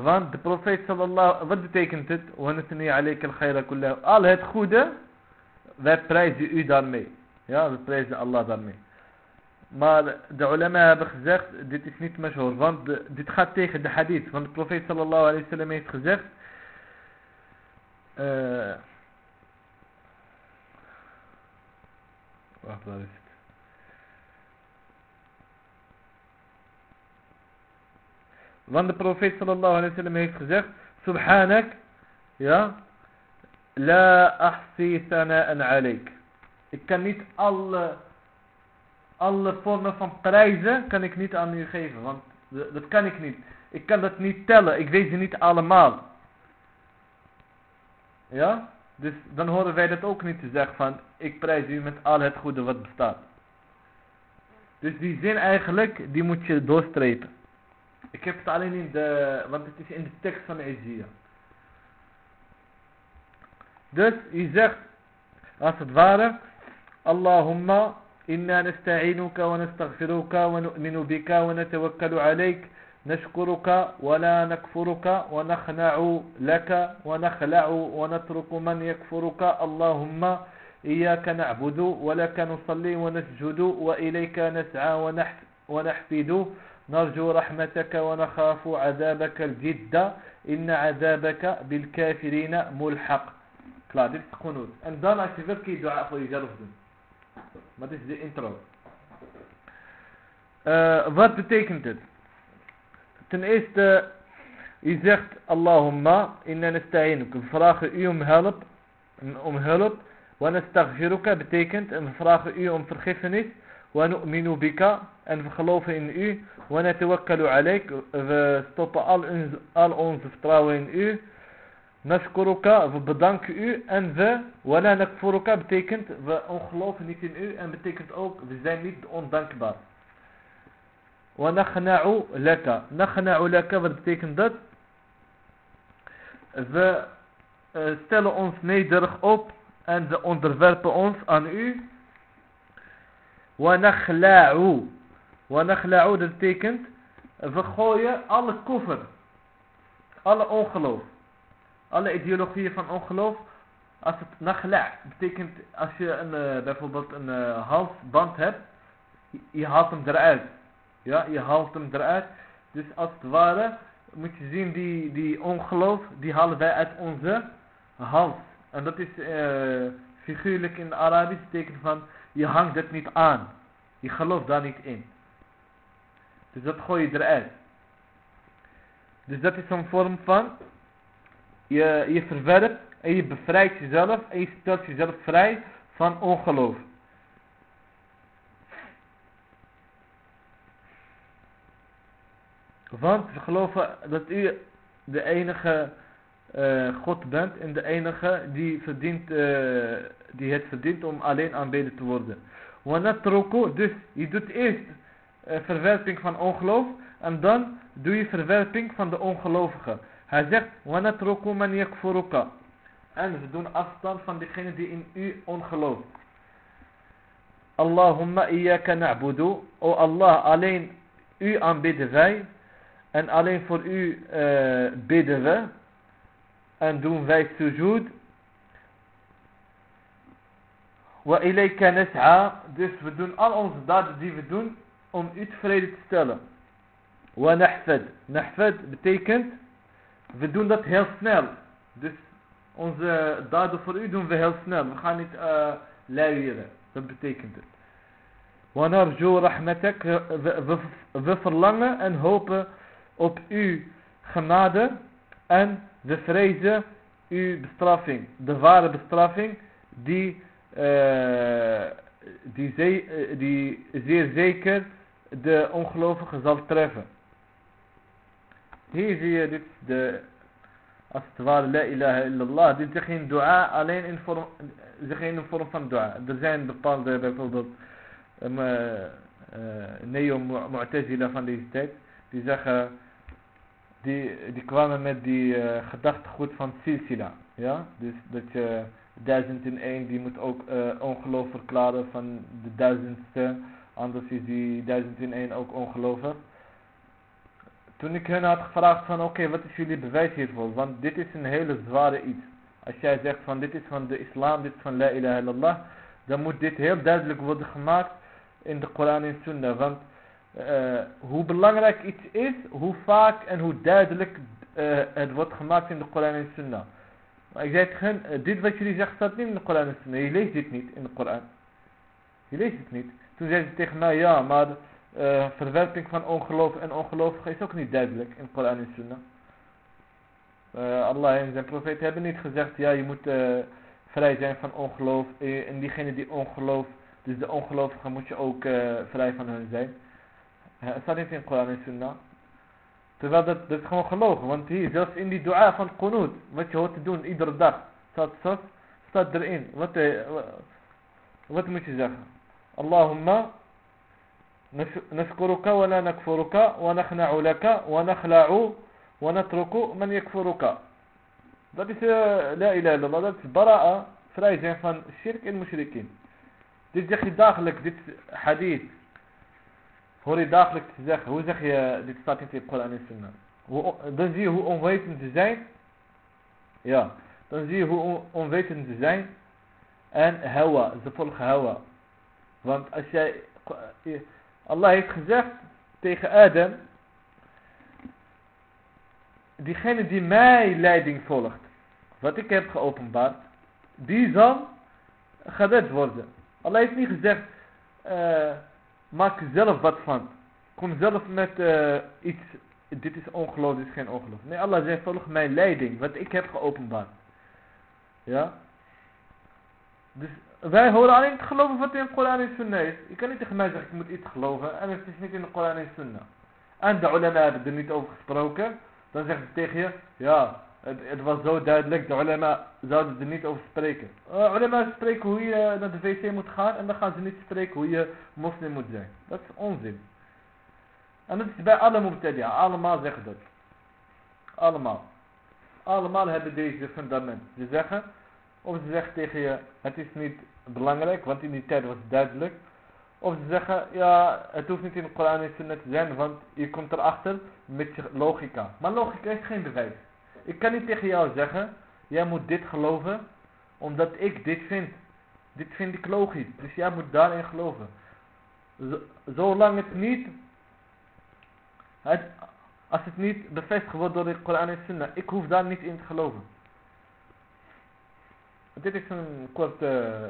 Want de profeet sallallahu, wat betekent het? Kullahu. Al het goede, wij prijzen u daarmee. Ja, we prijzen Allah daarmee. Maar de ulama hebben gezegd, dit is niet mashhoor, want dit gaat tegen de hadith. Want de profeet sallallahu alayhi wa sallam heeft gezegd, uh, wacht, waar is het? Want de profeet sallallahu alayhi wa sallam heeft gezegd, Subhanak, ja, La ahsi thana'an alayk. Ik kan niet alle alle vormen van prijzen kan ik niet aan u geven. Want dat kan ik niet. Ik kan dat niet tellen. Ik weet ze niet allemaal. Ja? Dus dan horen wij dat ook niet te zeggen van ik prijs u met al het goede wat bestaat. Dus die zin eigenlijk, die moet je doorstrepen. Is in de tekst van Ezia. Dus je zegt, als het ware, Allahumma إنا نستعينك ونستغفرك ونؤمن بك ونتوكل عليك. نشكرك ولا نكفرك ونخنع لك ونخلع ونترك من يكفرك. اللهم إياك نعبد ولك نصلي ونسجد وإليك نسعى ونحفد. نرجو رحمتك ونخاف عذابك الجد إن عذابك بالكافرين ملحق Klaar, dit is genoeg. En dan als je wilt kun je dua voor jezelf doen. Wat is de intro? Uh, wat betekent het? Ten eerste, je zegt Allahumma inna nasta'inuka. We vragen u om hulp. Om hulp. Wa nastaghfiruka betekent en we vragen u om vergiffenis. Nu'minu bika en we geloven in u. Natawakkalu alayk. We stoppen al, al onze vertrouwen in u. Nashkuruka, we bedanken u en we, wala nakfuruka betekent, we ongeloven niet in u en betekent ook, we zijn niet ondankbaar. Wa nakhna'u laka. Nakhna'u laka, wat betekent dat? We uh, stellen ons nederig op en we onderwerpen ons aan u. Wa nakhla'u. Wa nakhla'u, dat betekent, we gooien alle koffer, alle ongeloof alle ideologieën van ongeloof, als het nakhla' betekent als je een, uh, bijvoorbeeld een uh, halsband hebt, je haalt hem eruit. Ja, je haalt hem eruit. Dus als het ware moet je zien die, die ongeloof, die halen wij uit onze hals. En dat is uh, figuurlijk in Arabisch betekent van je hangt het niet aan. Je gelooft daar niet in. Dus dat gooi je eruit. Dus dat is een vorm van je, je verwerpt en je bevrijdt jezelf en je stelt jezelf vrij van ongeloof. Want we geloven dat u de enige eh, God bent en de enige die, verdient, eh, die het verdient om alleen aanbeden te worden. Wanatroko, dus je doet eerst eh, verwerping van ongeloof en dan doe je verwerping van de ongelovigen. Hij zegt, Wanatroko man yakfuruka. En ze doen afstand van degene die in u ongelooft. Allahumma iyyaka na'budu. O Allah, alleen u aanbidden wij. En alleen voor u bidden we. En doen wij sujud. Wa ilayka nas'a. Dus we doen al onze daden die we doen om u tevreden te stellen. Wa nahfad. Nahfad betekent we doen dat heel snel. Dus onze daden voor u doen we heel snel. We gaan niet uh, luieren. Dat betekent het. Rahmatak. We verlangen en hopen op uw genade. En we vrezen uw bestraffing. De ware bestraffing die, uh, die, ze, uh, die zeer zeker de ongelovigen zal treffen. Hier zie je dit, de, als het ware, la ilaha illallah. Dit is geen dua, alleen in vorm, geen vorm van dua. Er zijn bepaalde, bijvoorbeeld, um, uh, uh, neo-mu'tazila van deze tijd, die zeggen, die, die kwamen met die uh, gedachtegoed van silsila. Ja, dus dat je duizend in één, die moet ook uh, ongeloof verklaren van de duizendste. Anders is die duizend in één ook ongelovig. toen ik hen had gevraagd van oké, wat is jullie bewijs hiervoor? Want dit is een hele zware iets. Als jij zegt van dit is van de islam, dit is van la ilaha illallah, dan moet dit heel duidelijk worden gemaakt in de Koran en Sunnah. Want uh, hoe belangrijk iets is, hoe vaak en hoe duidelijk uh, het wordt gemaakt in de Koran en Sunnah. Maar ik zei tegen hen, uh, dit wat jullie zeggen staat niet in de Koran en Sunnah. Je leest dit niet in de Koran. Je leest het niet. Toen zei ze tegen mij, ja, maar uh, verwerping van ongeloof en ongelovigen is ook niet duidelijk in de Koran en Sunnah. Allah en zijn profeet hebben niet gezegd, ja, je moet vrij zijn van ongeloof. En diegene die ongeloof, dus de ongelovigen moet je ook vrij van hun zijn. سنتين قرآن السنة تبادر دخان خلوخ وانت هي جالس اندي دعاء فان قنود وانت هو تدون ايدر دار صاد صاد صاد درئين. وانت وانت مش زاخر. اللهم نشكرك ولا نكفرك ونخنع لك ونخلع ونترك من يكفرك. ده لا إله إلا الله. ده براءة فرايزين فان الشرك المشركين. دي داخلك دي حديث. Hoor je dagelijks zeggen, hoe zeg je, dit staat niet in Koran en Sunnah. Dan zie je hoe onwetend ze zijn. Ja, dan zie je hoe onwetend ze zijn. En hawa, ze volgen hawa. Want als jij, Allah heeft gezegd tegen Adam, diegene die mij leiding volgt, wat ik heb geopenbaard, die zal gered worden. Allah heeft niet gezegd, uh, maak zelf wat van. Kom zelf met uh, iets, dit is ongeloof, dit is geen ongeloof. Nee, Allah zegt, volg mijn leiding, wat ik heb geopenbaard. Ja? Dus wij horen alleen te geloven wat in de Koran en Sunnah is. Je kan niet tegen mij zeggen, ik moet iets geloven en het is niet in de Koran en Sunnah. En de ulama hebben er niet over gesproken. Dan zegt ze tegen je, ja, het, het, was zo duidelijk, de ulama zouden er niet over spreken. Uh, ulama spreken hoe je naar de wc moet gaan en dan gaan ze niet spreken hoe je moslim moet zijn. Dat is onzin. En dat is bij alle mubtadia, allemaal zeggen dat. Allemaal. Allemaal hebben deze fundament. Ze zeggen, of ze zeggen tegen je, het is niet belangrijk, want in die tijd was het duidelijk. Of ze zeggen, ja, het hoeft niet in de Koran en Sunnah te zijn, want je komt erachter met je logica. Maar logica is geen bewijs. Ik kan niet tegen jou zeggen, jij moet dit geloven, omdat ik dit vind. Dit vind ik logisch, dus jij moet daarin geloven. zolang het niet, het, als het niet bevestigd wordt door de Koran en Sunnah, ik hoef daar niet in te geloven. Dit is een kort uh,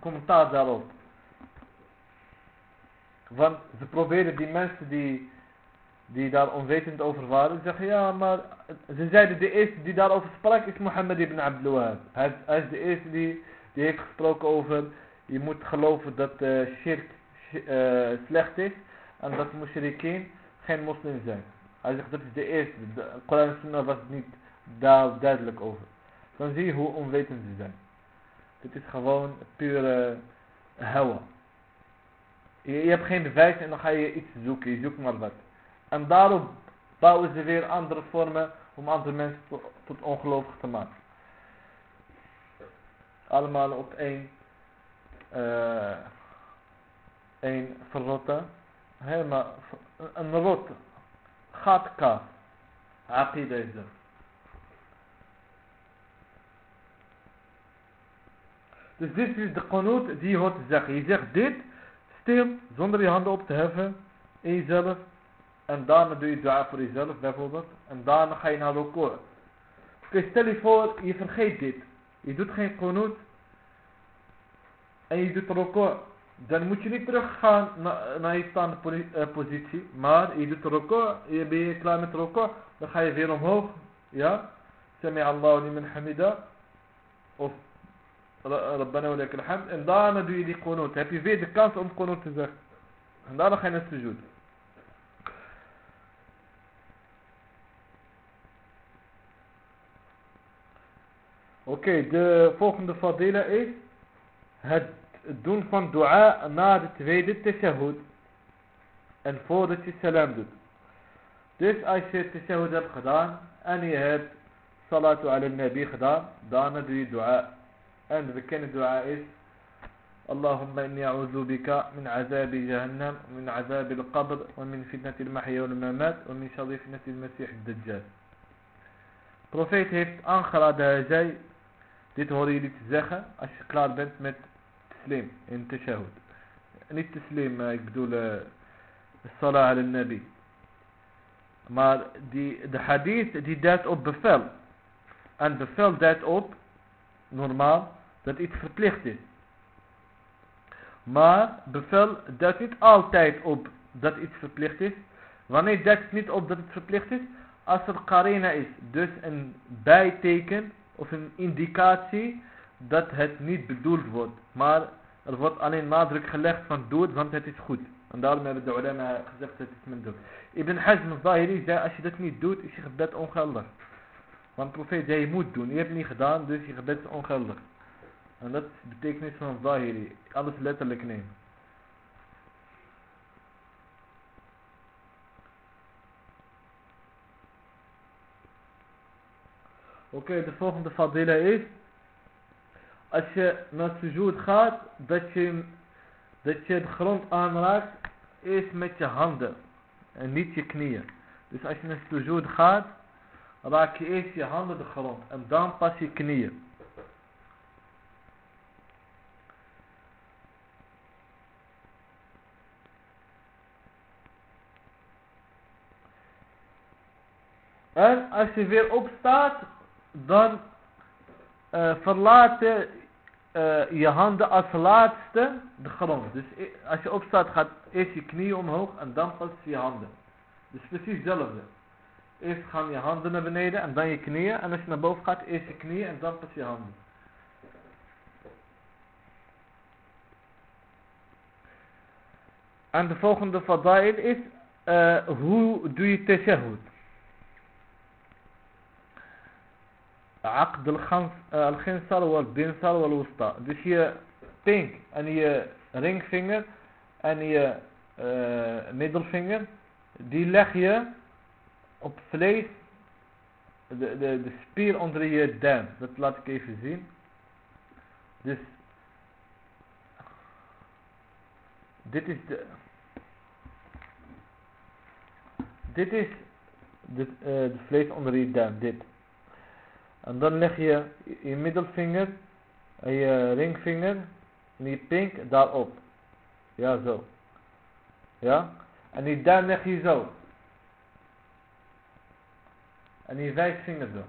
commentaar daarop. Want ze proberen die mensen die, die daar onwetend over waren, zeggen ja, maar ze zeiden de eerste die daarover sprak is Mohammed ibn Abdul Wahab. Hij, is de eerste die, die heeft gesproken over, je moet geloven dat uh, shirk uh, slecht is en dat mushrikeen geen moslim zijn. Hij zegt dat is de eerste, de Koran Sunnah was niet daar duidelijk over. Dan zie je hoe onwetend ze zijn. Dit is gewoon pure hawa. Je, je, hebt geen bewijs en dan ga je iets zoeken. Je zoekt maar wat. En daarop bouwen ze weer andere vormen om andere mensen tot, ongelovig te maken. Allemaal op één, uh, één verrotte, helemaal, een rot, gatka, aqida is. Dus dit is de qanut die je hoort te zeggen. Je zegt dit, stil, zonder je handen op te heffen, in jezelf. En daarna doe je dua voor jezelf bijvoorbeeld. En daarna ga je naar koor. Oké, stel je voor, je vergeet dit. Je doet geen qanut. En je doet record. Dan moet je niet teruggaan naar, naar je staande eh, positie. Maar je doet record. Je bent klaar met record. Dan ga je weer omhoog. Ja. Sami Allahu liman hamida. Of Rabbana wa lakal hamd. En daarna doe je die qunut. Heb je weer de kans om qunut te zeggen. En daarna ga je naar sujud. أوكي دو فوكن دو فضيله إيه هاد دون فان دعاء ناد تفيد التشهد الفوضة السلام دو ديس اي سي التشهد القدام اني هاد صلاة على النبي خدام دانا دي دعاء ان ذكين دعاء إيه اللهم اني اعوذ بك من عذاب جهنم ومن عذاب القبر ومن فتنة المحيا والممات ومن شر فتنة المسيح الدجال بروفيت هيفت انخرى دا جاي dit horen jullie te zeggen als je klaar bent met teslim in tashahud. Niet teslim, ik bedoel uh, salah al nabi. Maar die, de hadith die duidt op bevel. En bevel duidt op, normaal, dat iets verplicht is. Maar bevel duidt niet altijd op dat iets verplicht is. Wanneer duidt het niet op dat het verplicht is? Als er karina is, dus een bijteken of een indicatie dat het niet bedoeld wordt. Maar er wordt alleen nadruk gelegd van doe het, want het is goed. En daarom hebben de ulama gezegd dat het men doet. Ibn Hazm al-Zahiri zei als je dat niet doet is je gebed ongeldig. Want de profeet zei je moet doen. Je hebt het niet gedaan dus je gebed is ongeldig. En dat is de betekenis van Zahiri. Alles letterlijk nemen. Oké, de volgende fadila is. Als je naar sujoed gaat, dat je, dat je de grond aanraakt, eerst met je handen. En niet je knieën. Dus als je naar sujoed gaat, raak je eerst je handen de grond. En dan pas je knieën. En als je weer opstaat, dan uh, verlaten uh, je handen als laatste de grond. Dus als je opstaat gaat eerst je knieën omhoog en dan pas je handen. Dus precies hetzelfde. Eerst gaan je handen naar beneden en dan je knieën. En als je naar boven gaat, eerst je knieën en dan pas je handen. En de volgende fadail is, uh, hoe doe je tashahud? عقد الخنصر والبنصر والوسطى dus je pink en je ringvinger en je uh, middelvinger die leg je op vlees de, de, de spier onder je duim dat laat ik even zien dus dit is de dit is de, uh, de vlees onder je duim dit en dan leg je je middelvinger en je ringvinger en je pink daarop. Ja, zo. Ja. En die duim leg je zo. En die wijsvinger zo.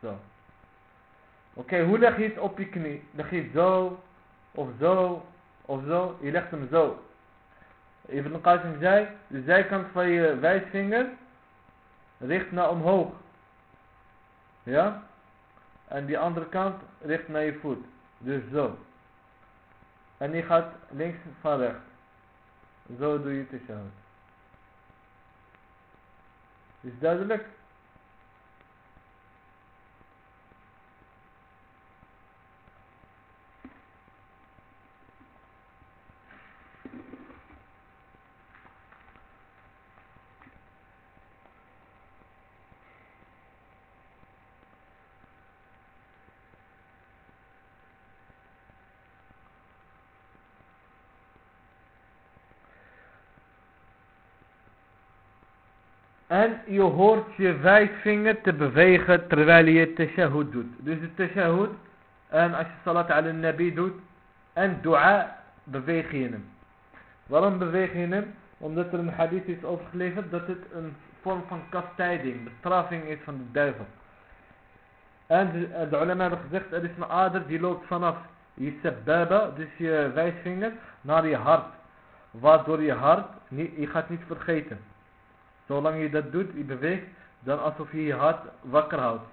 Zo. Oké, hoe leg je het op je knie? Leg je het zo, of zo, of zo? Je legt hem zo. Ibn Qasim zei, de zijkant van je wijsvinger richt naar omhoog. Ja? En die andere kant richt naar je voet. Dus zo. En die gaat links van rechts. Zo doe je het zo. Is duidelijk? En je hoort je wijsvinger te bewegen terwijl je tashahud doet. Dus de tashahud. En als je salat al nabi doet. En dua beweeg je hem. Waarom beweeg je hem? Omdat er een hadith is overgeleverd dat het een vorm van kastijding, bestraffing is van de duivel. En de, de ulama hebben gezegd, er is een ader die loopt vanaf je sababa, dus je wijsvinger, naar je hart. Waardoor je hart, niet, je gaat niet vergeten. Zolang je dat doet, je beweegt, dan alsof je je hart wakker houdt.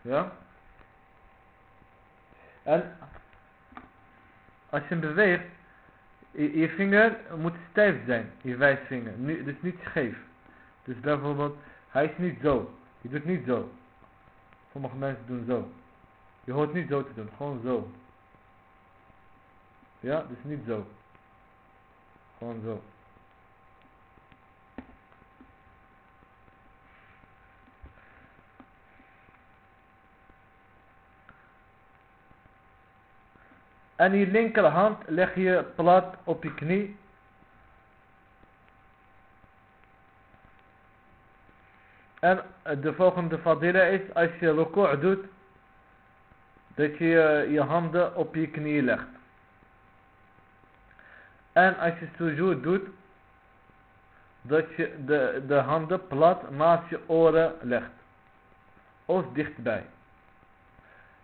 Ja? En als je hem beweegt, je, je, vinger moet stijf zijn, je wijsvinger. Nu, dus niet scheef. Dus bijvoorbeeld, hij is niet zo. Je doet niet zo. Sommige mensen doen zo. Je hoort niet zo te doen, gewoon zo. Ja, dus niet zo. Gewoon zo. En je linkerhand leg je plat op je knie. En de volgende fadila is als je record doet. Dat je je handen op je knie legt. En als je sujud doet. Dat je de, de handen plat naast je oren legt. Of dichtbij.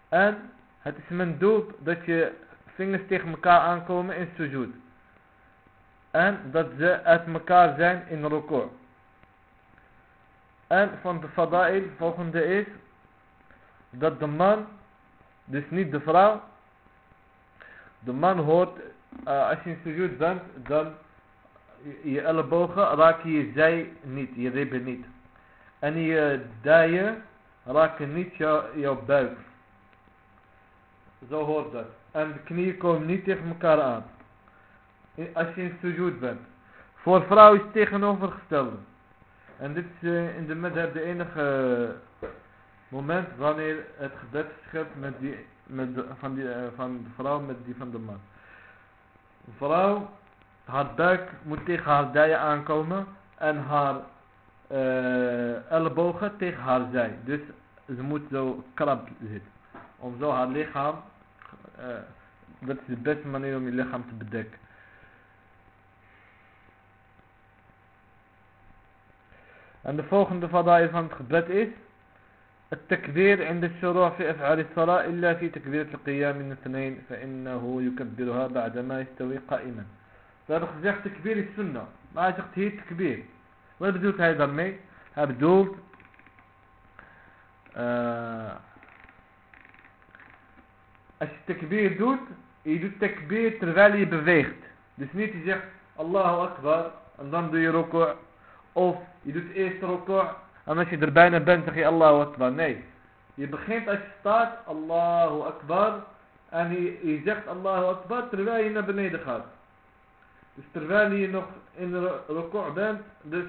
En het is mijn doel dat je vingers tegen elkaar aankomen in sujud. En dat ze uit elkaar zijn in record. En van de fada'il volgende is dat de man, dus niet de vrouw, de man hoort, uh, als je in sujud bent, dan je ellebogen raken je zij niet, je ribben niet. En je dijen raken niet jouw buik. Zo hoort dat. En de knieën komen niet tegen elkaar aan. Als je in sujud bent. Voor vrouw is het tegenovergestelde. En dit is uh, in de midden de enige moment wanneer het gebed schept met die, met de, van, die, uh, van de vrouw met die van de man. Een vrouw, haar buik moet tegen haar dijen aankomen en haar ellebogen tegen haar zij. Dus ze moet zo krap zitten. Om zo haar lichaam, درت لباس ماني يوم اللي خمت بداك عند volgende فضائل van het gebed is التكبير عند الشروع في أفعال الصلاة إلا في تكبيرة القيام من الاثنين فإنه يكبرها بعدما يستوي قائما. دابا خزيخ تكبير السنة ما شقت هي التكبير. ما بدوت هاي ضمي؟ ها بدوت آه Als je takbir doet, je doet takbir terwijl je beweegt. Dus niet je zegt Allahu Akbar en dan doe je ruku' Of je doet eerst record en als je er bijna bent zeg je Allahu Akbar. Nee. Je begint als je staat Allahu Akbar en je, zegt Allahu Akbar terwijl je naar beneden gaat. Dus terwijl je nog in de record bent, dus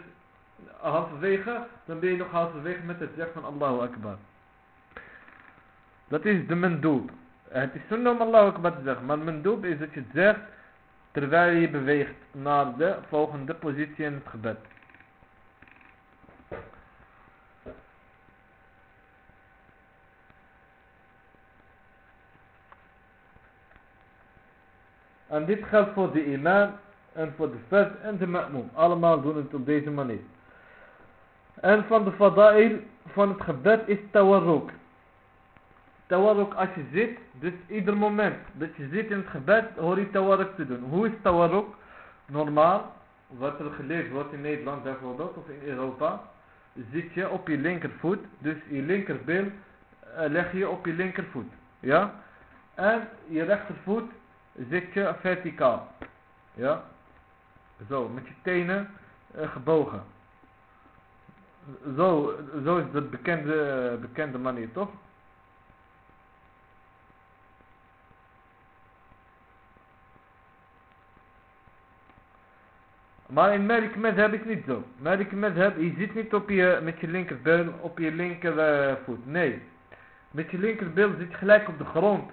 halverwege, dan ben je nog halverwege met het zeggen van Allahu Akbar. Dat is de mendoob. Het is sunnah om Allahu Akbar te zeggen, maar mendoob is dat je het zegt terwijl je beweegt naar de volgende positie in het gebed. En dit geldt voor de imam en voor de vers en de ma'moom. Allemaal doen het op deze manier. En van de fada'il van het gebed is tawarruk. Tawarruk als je zit, dus ieder moment dat je zit in het gebed, hoor je tawarruk te doen. Hoe is tawarruk? Normaal, wat er geleerd wordt in Nederland bijvoorbeeld, of in Europa, zit je op je linkervoet, dus je linkerbil uh, leg je op je linkervoet. Ja? En je rechtervoet zit je verticaal. Ja. Zo, met je tenen uh, gebogen. Zo, zo is de bekende, bekende manier, toch? Maar in Malik Madhab is niet zo. Malik je zit niet op je, met je linkerbil op je linkervoet. Uh, nee. Met je linkerbil zit je gelijk op de grond.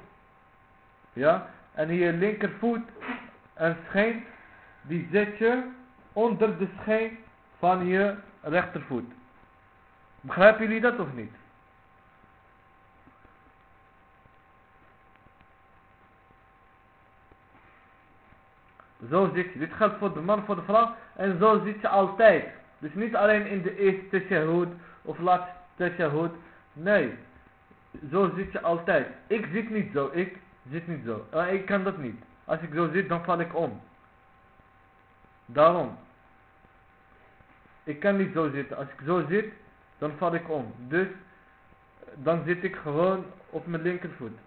Ja. En hier linkervoet en scheen, die zet je onder de scheen van je rechtervoet. Begrijpen jullie dat of niet? Zo zit je. Dit geldt voor de man, voor de vrouw. En zo zit je altijd. Dus niet alleen in de eerste tashahud of laatste tashahud. Nee. Zo zit je altijd. Ik zit niet zo. Ik Zit niet zo. Uh, ik kan dat niet. Als ik zo zit, dan val ik om. Daarom. Ik kan niet zo zitten. Als ik zo zit, dan val ik om. Dus, dan zit ik gewoon op mijn linkervoet.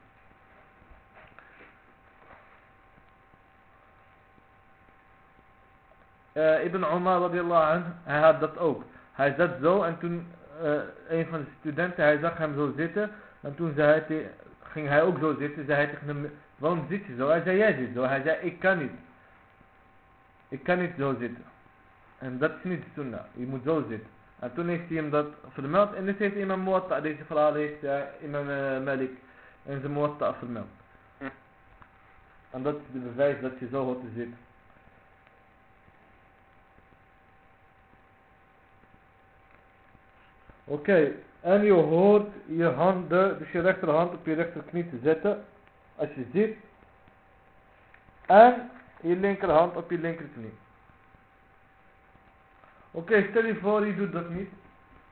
Uh, Ibn Umar radiallahu anh, hij had dat ook. Hij zat zo en toen uh, een van de studenten, hij zag hem zo zitten. En toen zei hij ging hij ook zo zitten. Zei hij tegen hem, waarom zit je zo? Hij zei, jij zit zo. Hij zei, ik kan niet. Ik kan niet zo zitten. En dat is niet sunnah. Je moet zo zitten. En toen heeft hij hem dat vermeld. En dit heeft imam Muwatta, deze verhaal heeft uh, imam uh, Malik in zijn Muwatta vermeld. En dat is de bewijs dat je zo hoort te zitten. Oké, en je hoort je handen, dus je rechterhand op je rechterknie te zetten. Als je zit. En je linkerhand op je linkerknie. Oké, stel je voor je doet dat niet.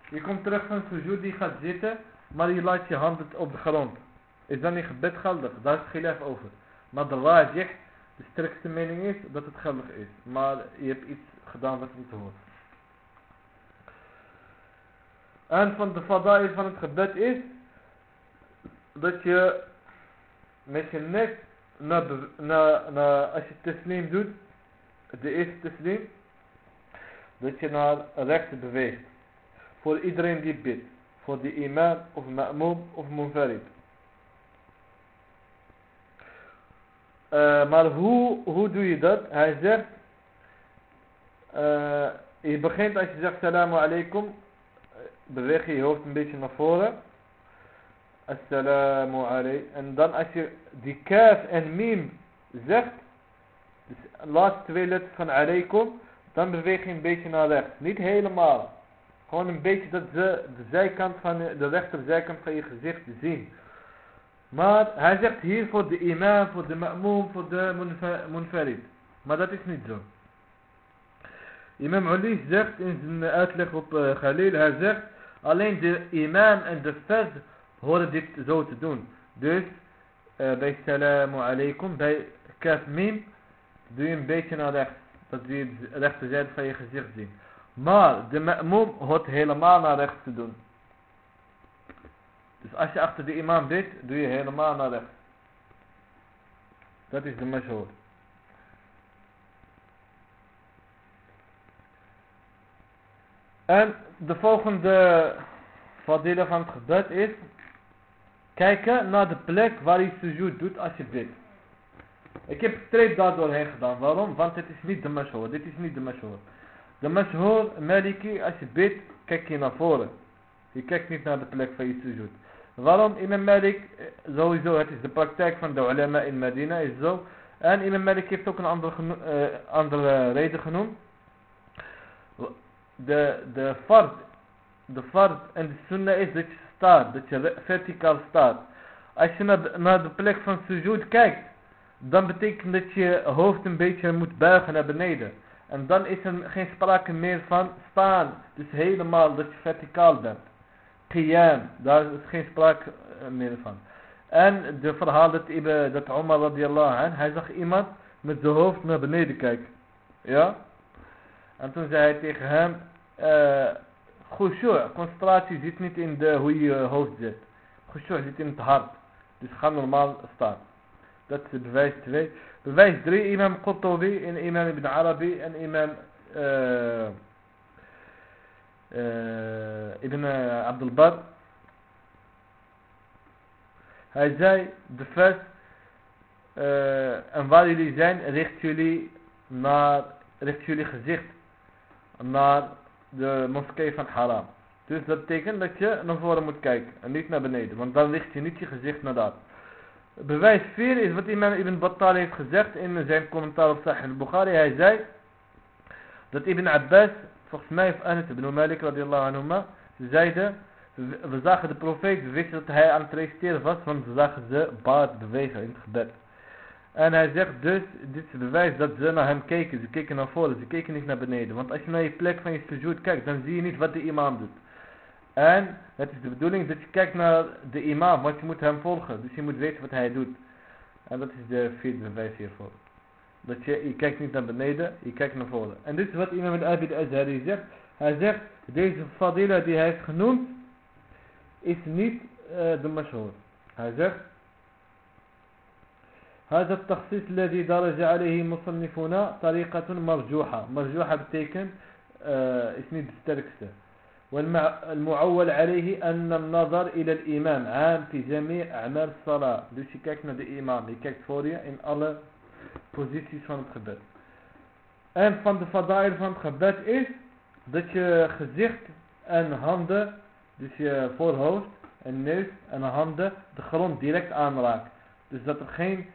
Je komt terug van sujud, die gaat zitten, maar je laat je handen op de grond. Is dat niet gebed geldig? Daar is gelef over. Maar de rajih, de sterkste mening is dat het geldig is. Maar je hebt iets gedaan wat niet hoort. En van de fadail van het gebed is dat je met je nek naar, naar, naar als je teslim doet, de eerste teslim, dat je naar rechts beweegt. Voor iedereen die bidt. Voor de imam of ma'moom of munfarid. Uh, maar hoe, hoe doe je dat? Hij zegt, uh, je begint als je zegt salamu alaikum, beweeg je hoofd een beetje naar voren. Assalamu alaikum. En dan als je die kaf en mim zegt, dus de laatste twee letters van alaikum, dan beweeg je een beetje naar rechts. Niet helemaal. Gewoon een beetje dat ze de zijkant van de rechterzijkant van je gezicht zien. Maar hij zegt hier voor de imam, voor de ma'moom, voor de munfarid. Maar dat is niet zo. Imam Ali zegt in zijn uitleg op uh, Khalil, hij zegt alleen de imam en de fez horen dit zo te doen. Dus uh, bij salamu alaikum, bij kaf mim, doe je een beetje naar rechts. Dat je de rechterzijde van je gezicht ziet. Maar de ma'moom hoort helemaal naar rechts te doen. Dus als je achter de imam bidt, doe je helemaal naar rechts. Dat is de mashhoor. En de volgende fadila van het gebed is kijken naar de plek waar je sujud doet als je bidt. Ik heb streep daar doorheen gedaan. Waarom? Want het is niet de mashhoor. Dit is niet de mashhoor. De mashhoor, Maliki, als je bidt, kijk je naar voren. Je kijkt niet naar de plek van je sujud. Waarom? Imam Malik, eh, sowieso, het is de praktijk van de ulama in Medina, is zo. En Imam Malik heeft ook een andere, uh, andere reden genoemd. De, de fard, de fard en de sunnah is dat je staat, dat je verticaal staat. Als je naar de, naar de plek van sujud kijkt, dan betekent dat je hoofd een beetje moet buigen naar beneden. En dan is er geen sprake meer van staan. Dus helemaal dat je verticaal bent. Qiyam, daar is geen sprake eh, meer van. En de verhaal dat, dat Omar radiallahu anh, hij zag iemand met zijn hoofd naar beneden kijken. Ja? En toen zei hij tegen hem, uh, khushu', concentratie zit niet in de, hoe je hoofd zit. Khushu' zit in het hart. Dus ga normaal staan. Dat is bewijs 2. Bewijs 3, imam Qurtubi en imam Ibn Arabi en imam uh, uh, Ibn Abdul Bar. Hij zei, de vers, uh, en waar jullie zijn, richt jullie naar, richt jullie gezicht naar de moskee van Haram. Dus dat betekent dat je naar voren moet kijken en niet naar beneden, want dan richt je niet je gezicht naar daar. Bewijs 4 is wat imam Ibn Battal heeft gezegd in zijn commentaar op Sahih al-Bukhari. Hij zei dat Ibn Abbas, volgens mij of Anas ibn Malik radiallahu anhuma, ze zeiden, we zagen de profeet, we wisten dat hij aan het reciteren was, want we zagen ze baard bewegen in het gebed. En hij zegt dus, dit is bewijs dat ze naar hem keken, ze keken naar voren, ze keken niet naar beneden. Want als je naar je plek van je sujud kijkt, dan zie je niet wat de imam doet. En het is de bedoeling dat je kijkt naar de imam, want je moet hem volgen. Dus je moet weten wat hij doet. En dat is de vierde bewijs hiervoor. Dat je, je kijkt niet naar beneden, je kijkt naar voren. En dit is wat imam al-Abid Azhari zegt. Hij zegt, deze fadila die hij heeft genoemd, is niet uh, de mashhoor. Hij zegt, هذا التخصيص الذي درج عليه مصنفنا طريقة مرجوحة. مرجوحة بتيكن آه، اسمي ستركس والمعول عليه أن النظر إلى الإمام عام في جميع أعمال الصلاة. لشي كاكنا دي إمام لكاك فوريا إن ألا بوزيسي سوان تخبات أن فان دفضائر فان تخبات إيه دك خزيخت أن هاند دك فور هوست النيس أن هاند دخلون ديركت آن راك دك زاتر خين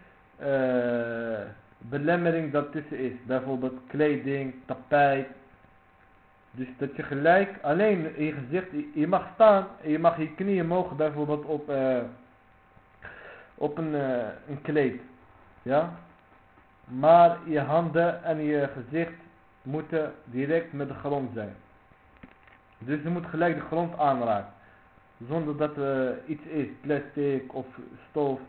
eh, belemmering daartussen is. Bijvoorbeeld kleding, tapijt. Dus dat je gelijk alleen in je gezicht, je, mag staan, je mag je knieën mogen bijvoorbeeld op, eh, op een, eh, een kleed. Ja? Maar je handen en je gezicht moeten direct met de grond zijn. Dus je moet gelijk de grond aanraken. Zonder dat er iets is, plastic of stof.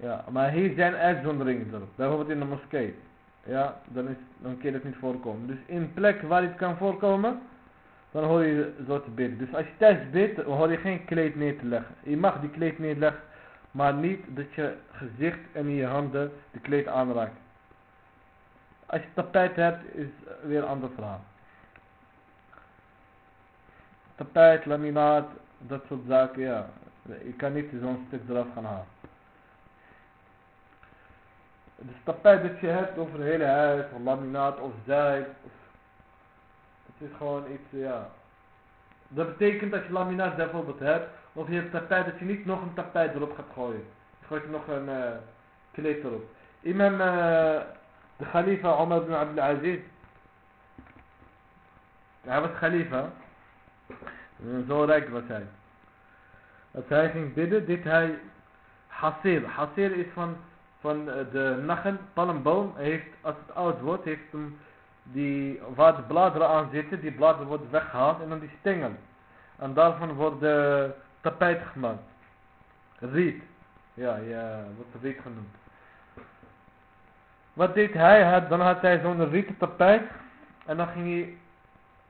Ja, maar hier zijn uitzonderingen erop. Bijvoorbeeld in de moskee. Ja, dan, is, dan kan het niet voorkomen. Dus in plek waar het kan voorkomen, dan hoor je zo te bidden. Dus als je thuis bidt, hoor je geen kleed neer te leggen. Je mag die kleed neerleggen, maar niet dat je gezicht en je handen de kleed aanraakt. Als je tapijt hebt, is weer een ander verhaal. Tapijt, laminaat, dat soort zaken, ja. Je kan niet zo'n stuk eraf gaan halen. Dus tapijt dat je hebt over het hele huis, of laminaat of zijt, of het is gewoon iets, ja. Dat betekent dat je laminaat bijvoorbeeld hebt, of je hebt tapijt, dat je niet nog een tapijt erop gaat gooien. Je gooit nog een uh, kleed erop. Imam, uh, de khalifa Omar ibn Abdul Aziz, hij was khalifa, zo rijk was hij. Als hij ging bidden, dit hij hasir. Hasir is van, van de nachen, palmboom, heeft, als het oud wordt, heeft hem die, waar de bladeren aan zitten, die bladeren worden weggehaald en dan die stengel. En daarvan wordt de tapijt gemaakt. Riet. Ja, ja, wordt riet genoemd. Wat deed hij? Dan had hij zo'n rieten tapijt. En dan ging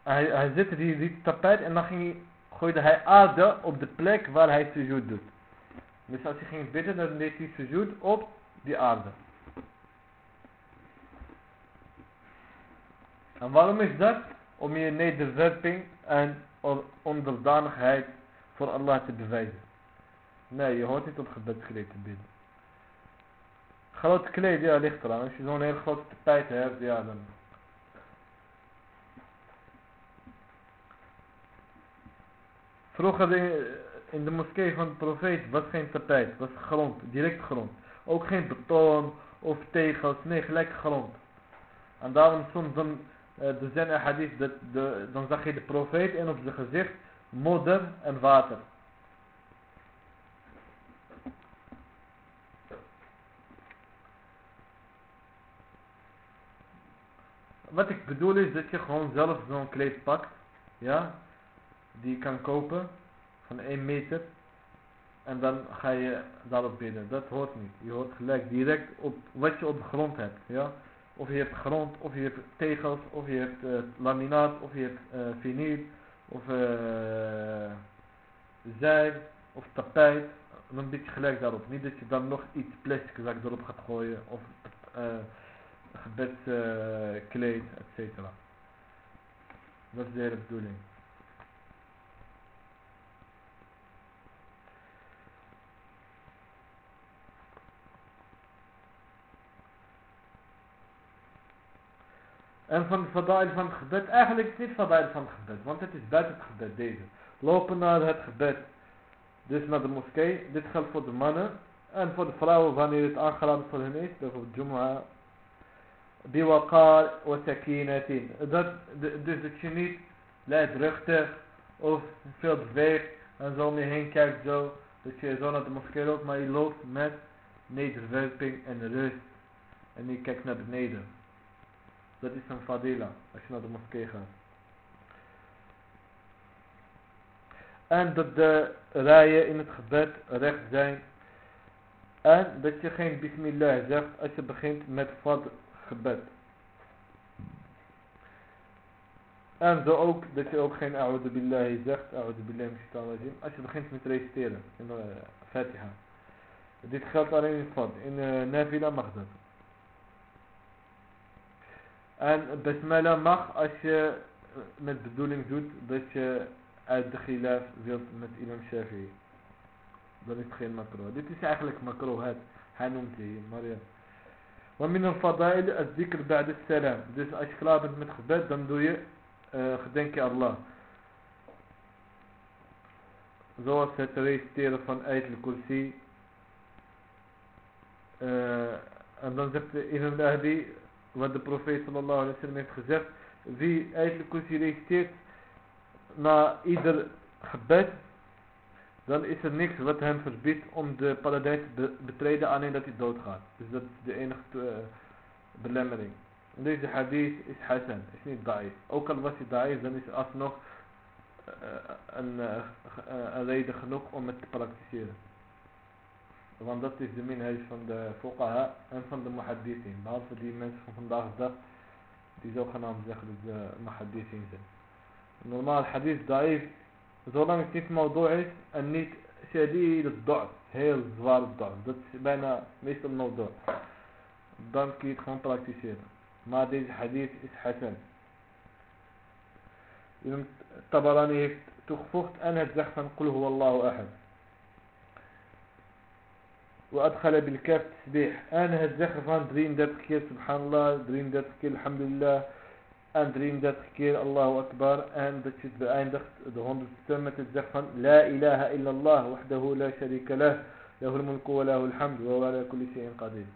hij, hij, zette die rieten tapijt en dan ging hij, gooide hij aarde op de plek waar hij sujud doet. Dus als hij ging bidden, dan deed hij sujud op die aarde. En waarom is dat? Om je nederwerping en onderdanigheid voor Allah te bewijzen. Nee, je hoort niet op gebedskleed te bidden. Grote kleed, ja, ligt eraan. Als je zo'n heel grote tapijt hebt, ja, dan... Vroeger in de moskee van de profeet was geen tapijt, was grond, direct grond. Ook geen beton of tegels, nee, gelijk grond. En daarom soms dan uh, er zijn een hadith, de, dan zag je de profeet en op zijn gezicht modder en water. Wat ik bedoel is dat je gewoon zelf zo'n kleed pakt, ja, die je kan kopen van 1 meter en dan ga je daarop bidden. Dat hoort niet. Je hoort gelijk direct op wat je op de grond hebt, ja. Of je hebt grond, of je hebt tegels, of je hebt uh, laminaat, of je hebt uh, vinyl, of uh, zij, of tapijt. Dan bid je gelijk daarop. Niet dat je dan nog iets plastic erop gaat gooien, of uh, gebedskleed, et cetera. Dat is de hele bedoeling. En van het fadail van het gebed, eigenlijk is niet fadail van het gebed, want het is buiten het gebed, deze. Lopen naar het gebed, dus naar de moskee, dit geldt voor de mannen. En voor de vrouwen wanneer het aangeraden voor hen is, bijvoorbeeld Jum'a, biwaqar wa sakinatin. Dat, dus dat je niet luidruchtig of veel beweegt en zo om je heen kijkt zo, dat je zo naar de moskee loopt, maar je loopt met nederwerping en rust. En je kijkt naar beneden. Dat is een fadila, als je naar de moskee gaat. En dat de rijen in het gebed recht zijn. En dat je geen bismillah zegt als je begint met fad gebed. En zo ook, dat je ook geen a'udhu billahi zegt, a'udhu billahi rajim, als je begint met reciteren in Fatiha. Dit geldt alleen in fad. In uh, Nafila mag dat. En basmala mag als je met bedoeling doet dat je uit de gilaf wilt met imam Shafi'i. Dat is geen makro. Dit is eigenlijk makro, het. Hij noemt hij, maar ja. ومن الفضائل الذكر بعد السلام dus als je klaar bent met gebed dan doe je uh, gedenk je Allah zoals het reciteren van Ayat al-Kursi uh, en dan zegt de Imam Ahdi wat de profeet sallallahu alaihi wasallam heeft gezegd wie Ayat al-Kursi reciteert na ieder gebed dan is er niks wat hem verbiedt om de paradijs te betreden alleen dat hij doodgaat. Dus dat is de enige uh, belemmering. En deze hadith is hasan, is niet da'if. Ook al was hij da'if, dan is er alsnog een, uh, een reden genoeg om het te praktiseren. Want dat is de minhaj van de fuqaha en van de muhaddithin. Behalve die mensen van vandaag de dag die zogenaamd zeggen dat de muhaddithin zijn. Normaal hadith da'if zolang het niet mawdu' is en niet shadid het heel zwaar het Dat is bijna meestal mawdu' dan kun je het gewoon praktiseren. Maar deze hadith is hasan. Tabarani heeft toegevoegd en het zegt van Qul huwa Allahu ahad. وأدخل بالكاف تسبيح. أنا هتزخرف دريم دات خير سبحان الله دريم دات خير الحمد لله. أن دريم دات خير الله أكبر. أن داتشت بأين دخت دهم بسمة الزخرف لا إله إلا الله وحده لا شريك له له الملك وله الحمد وهو على كل شيء قدير.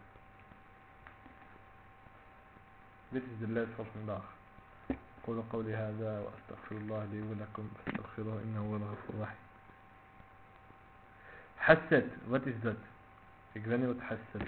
بإذن الله سبحانه الله أقول قولي هذا وأستغفر الله لي ولكم. فاستغفروه إنه هو الغفور الرحيم. حسد what is that? Ik ben niet wat.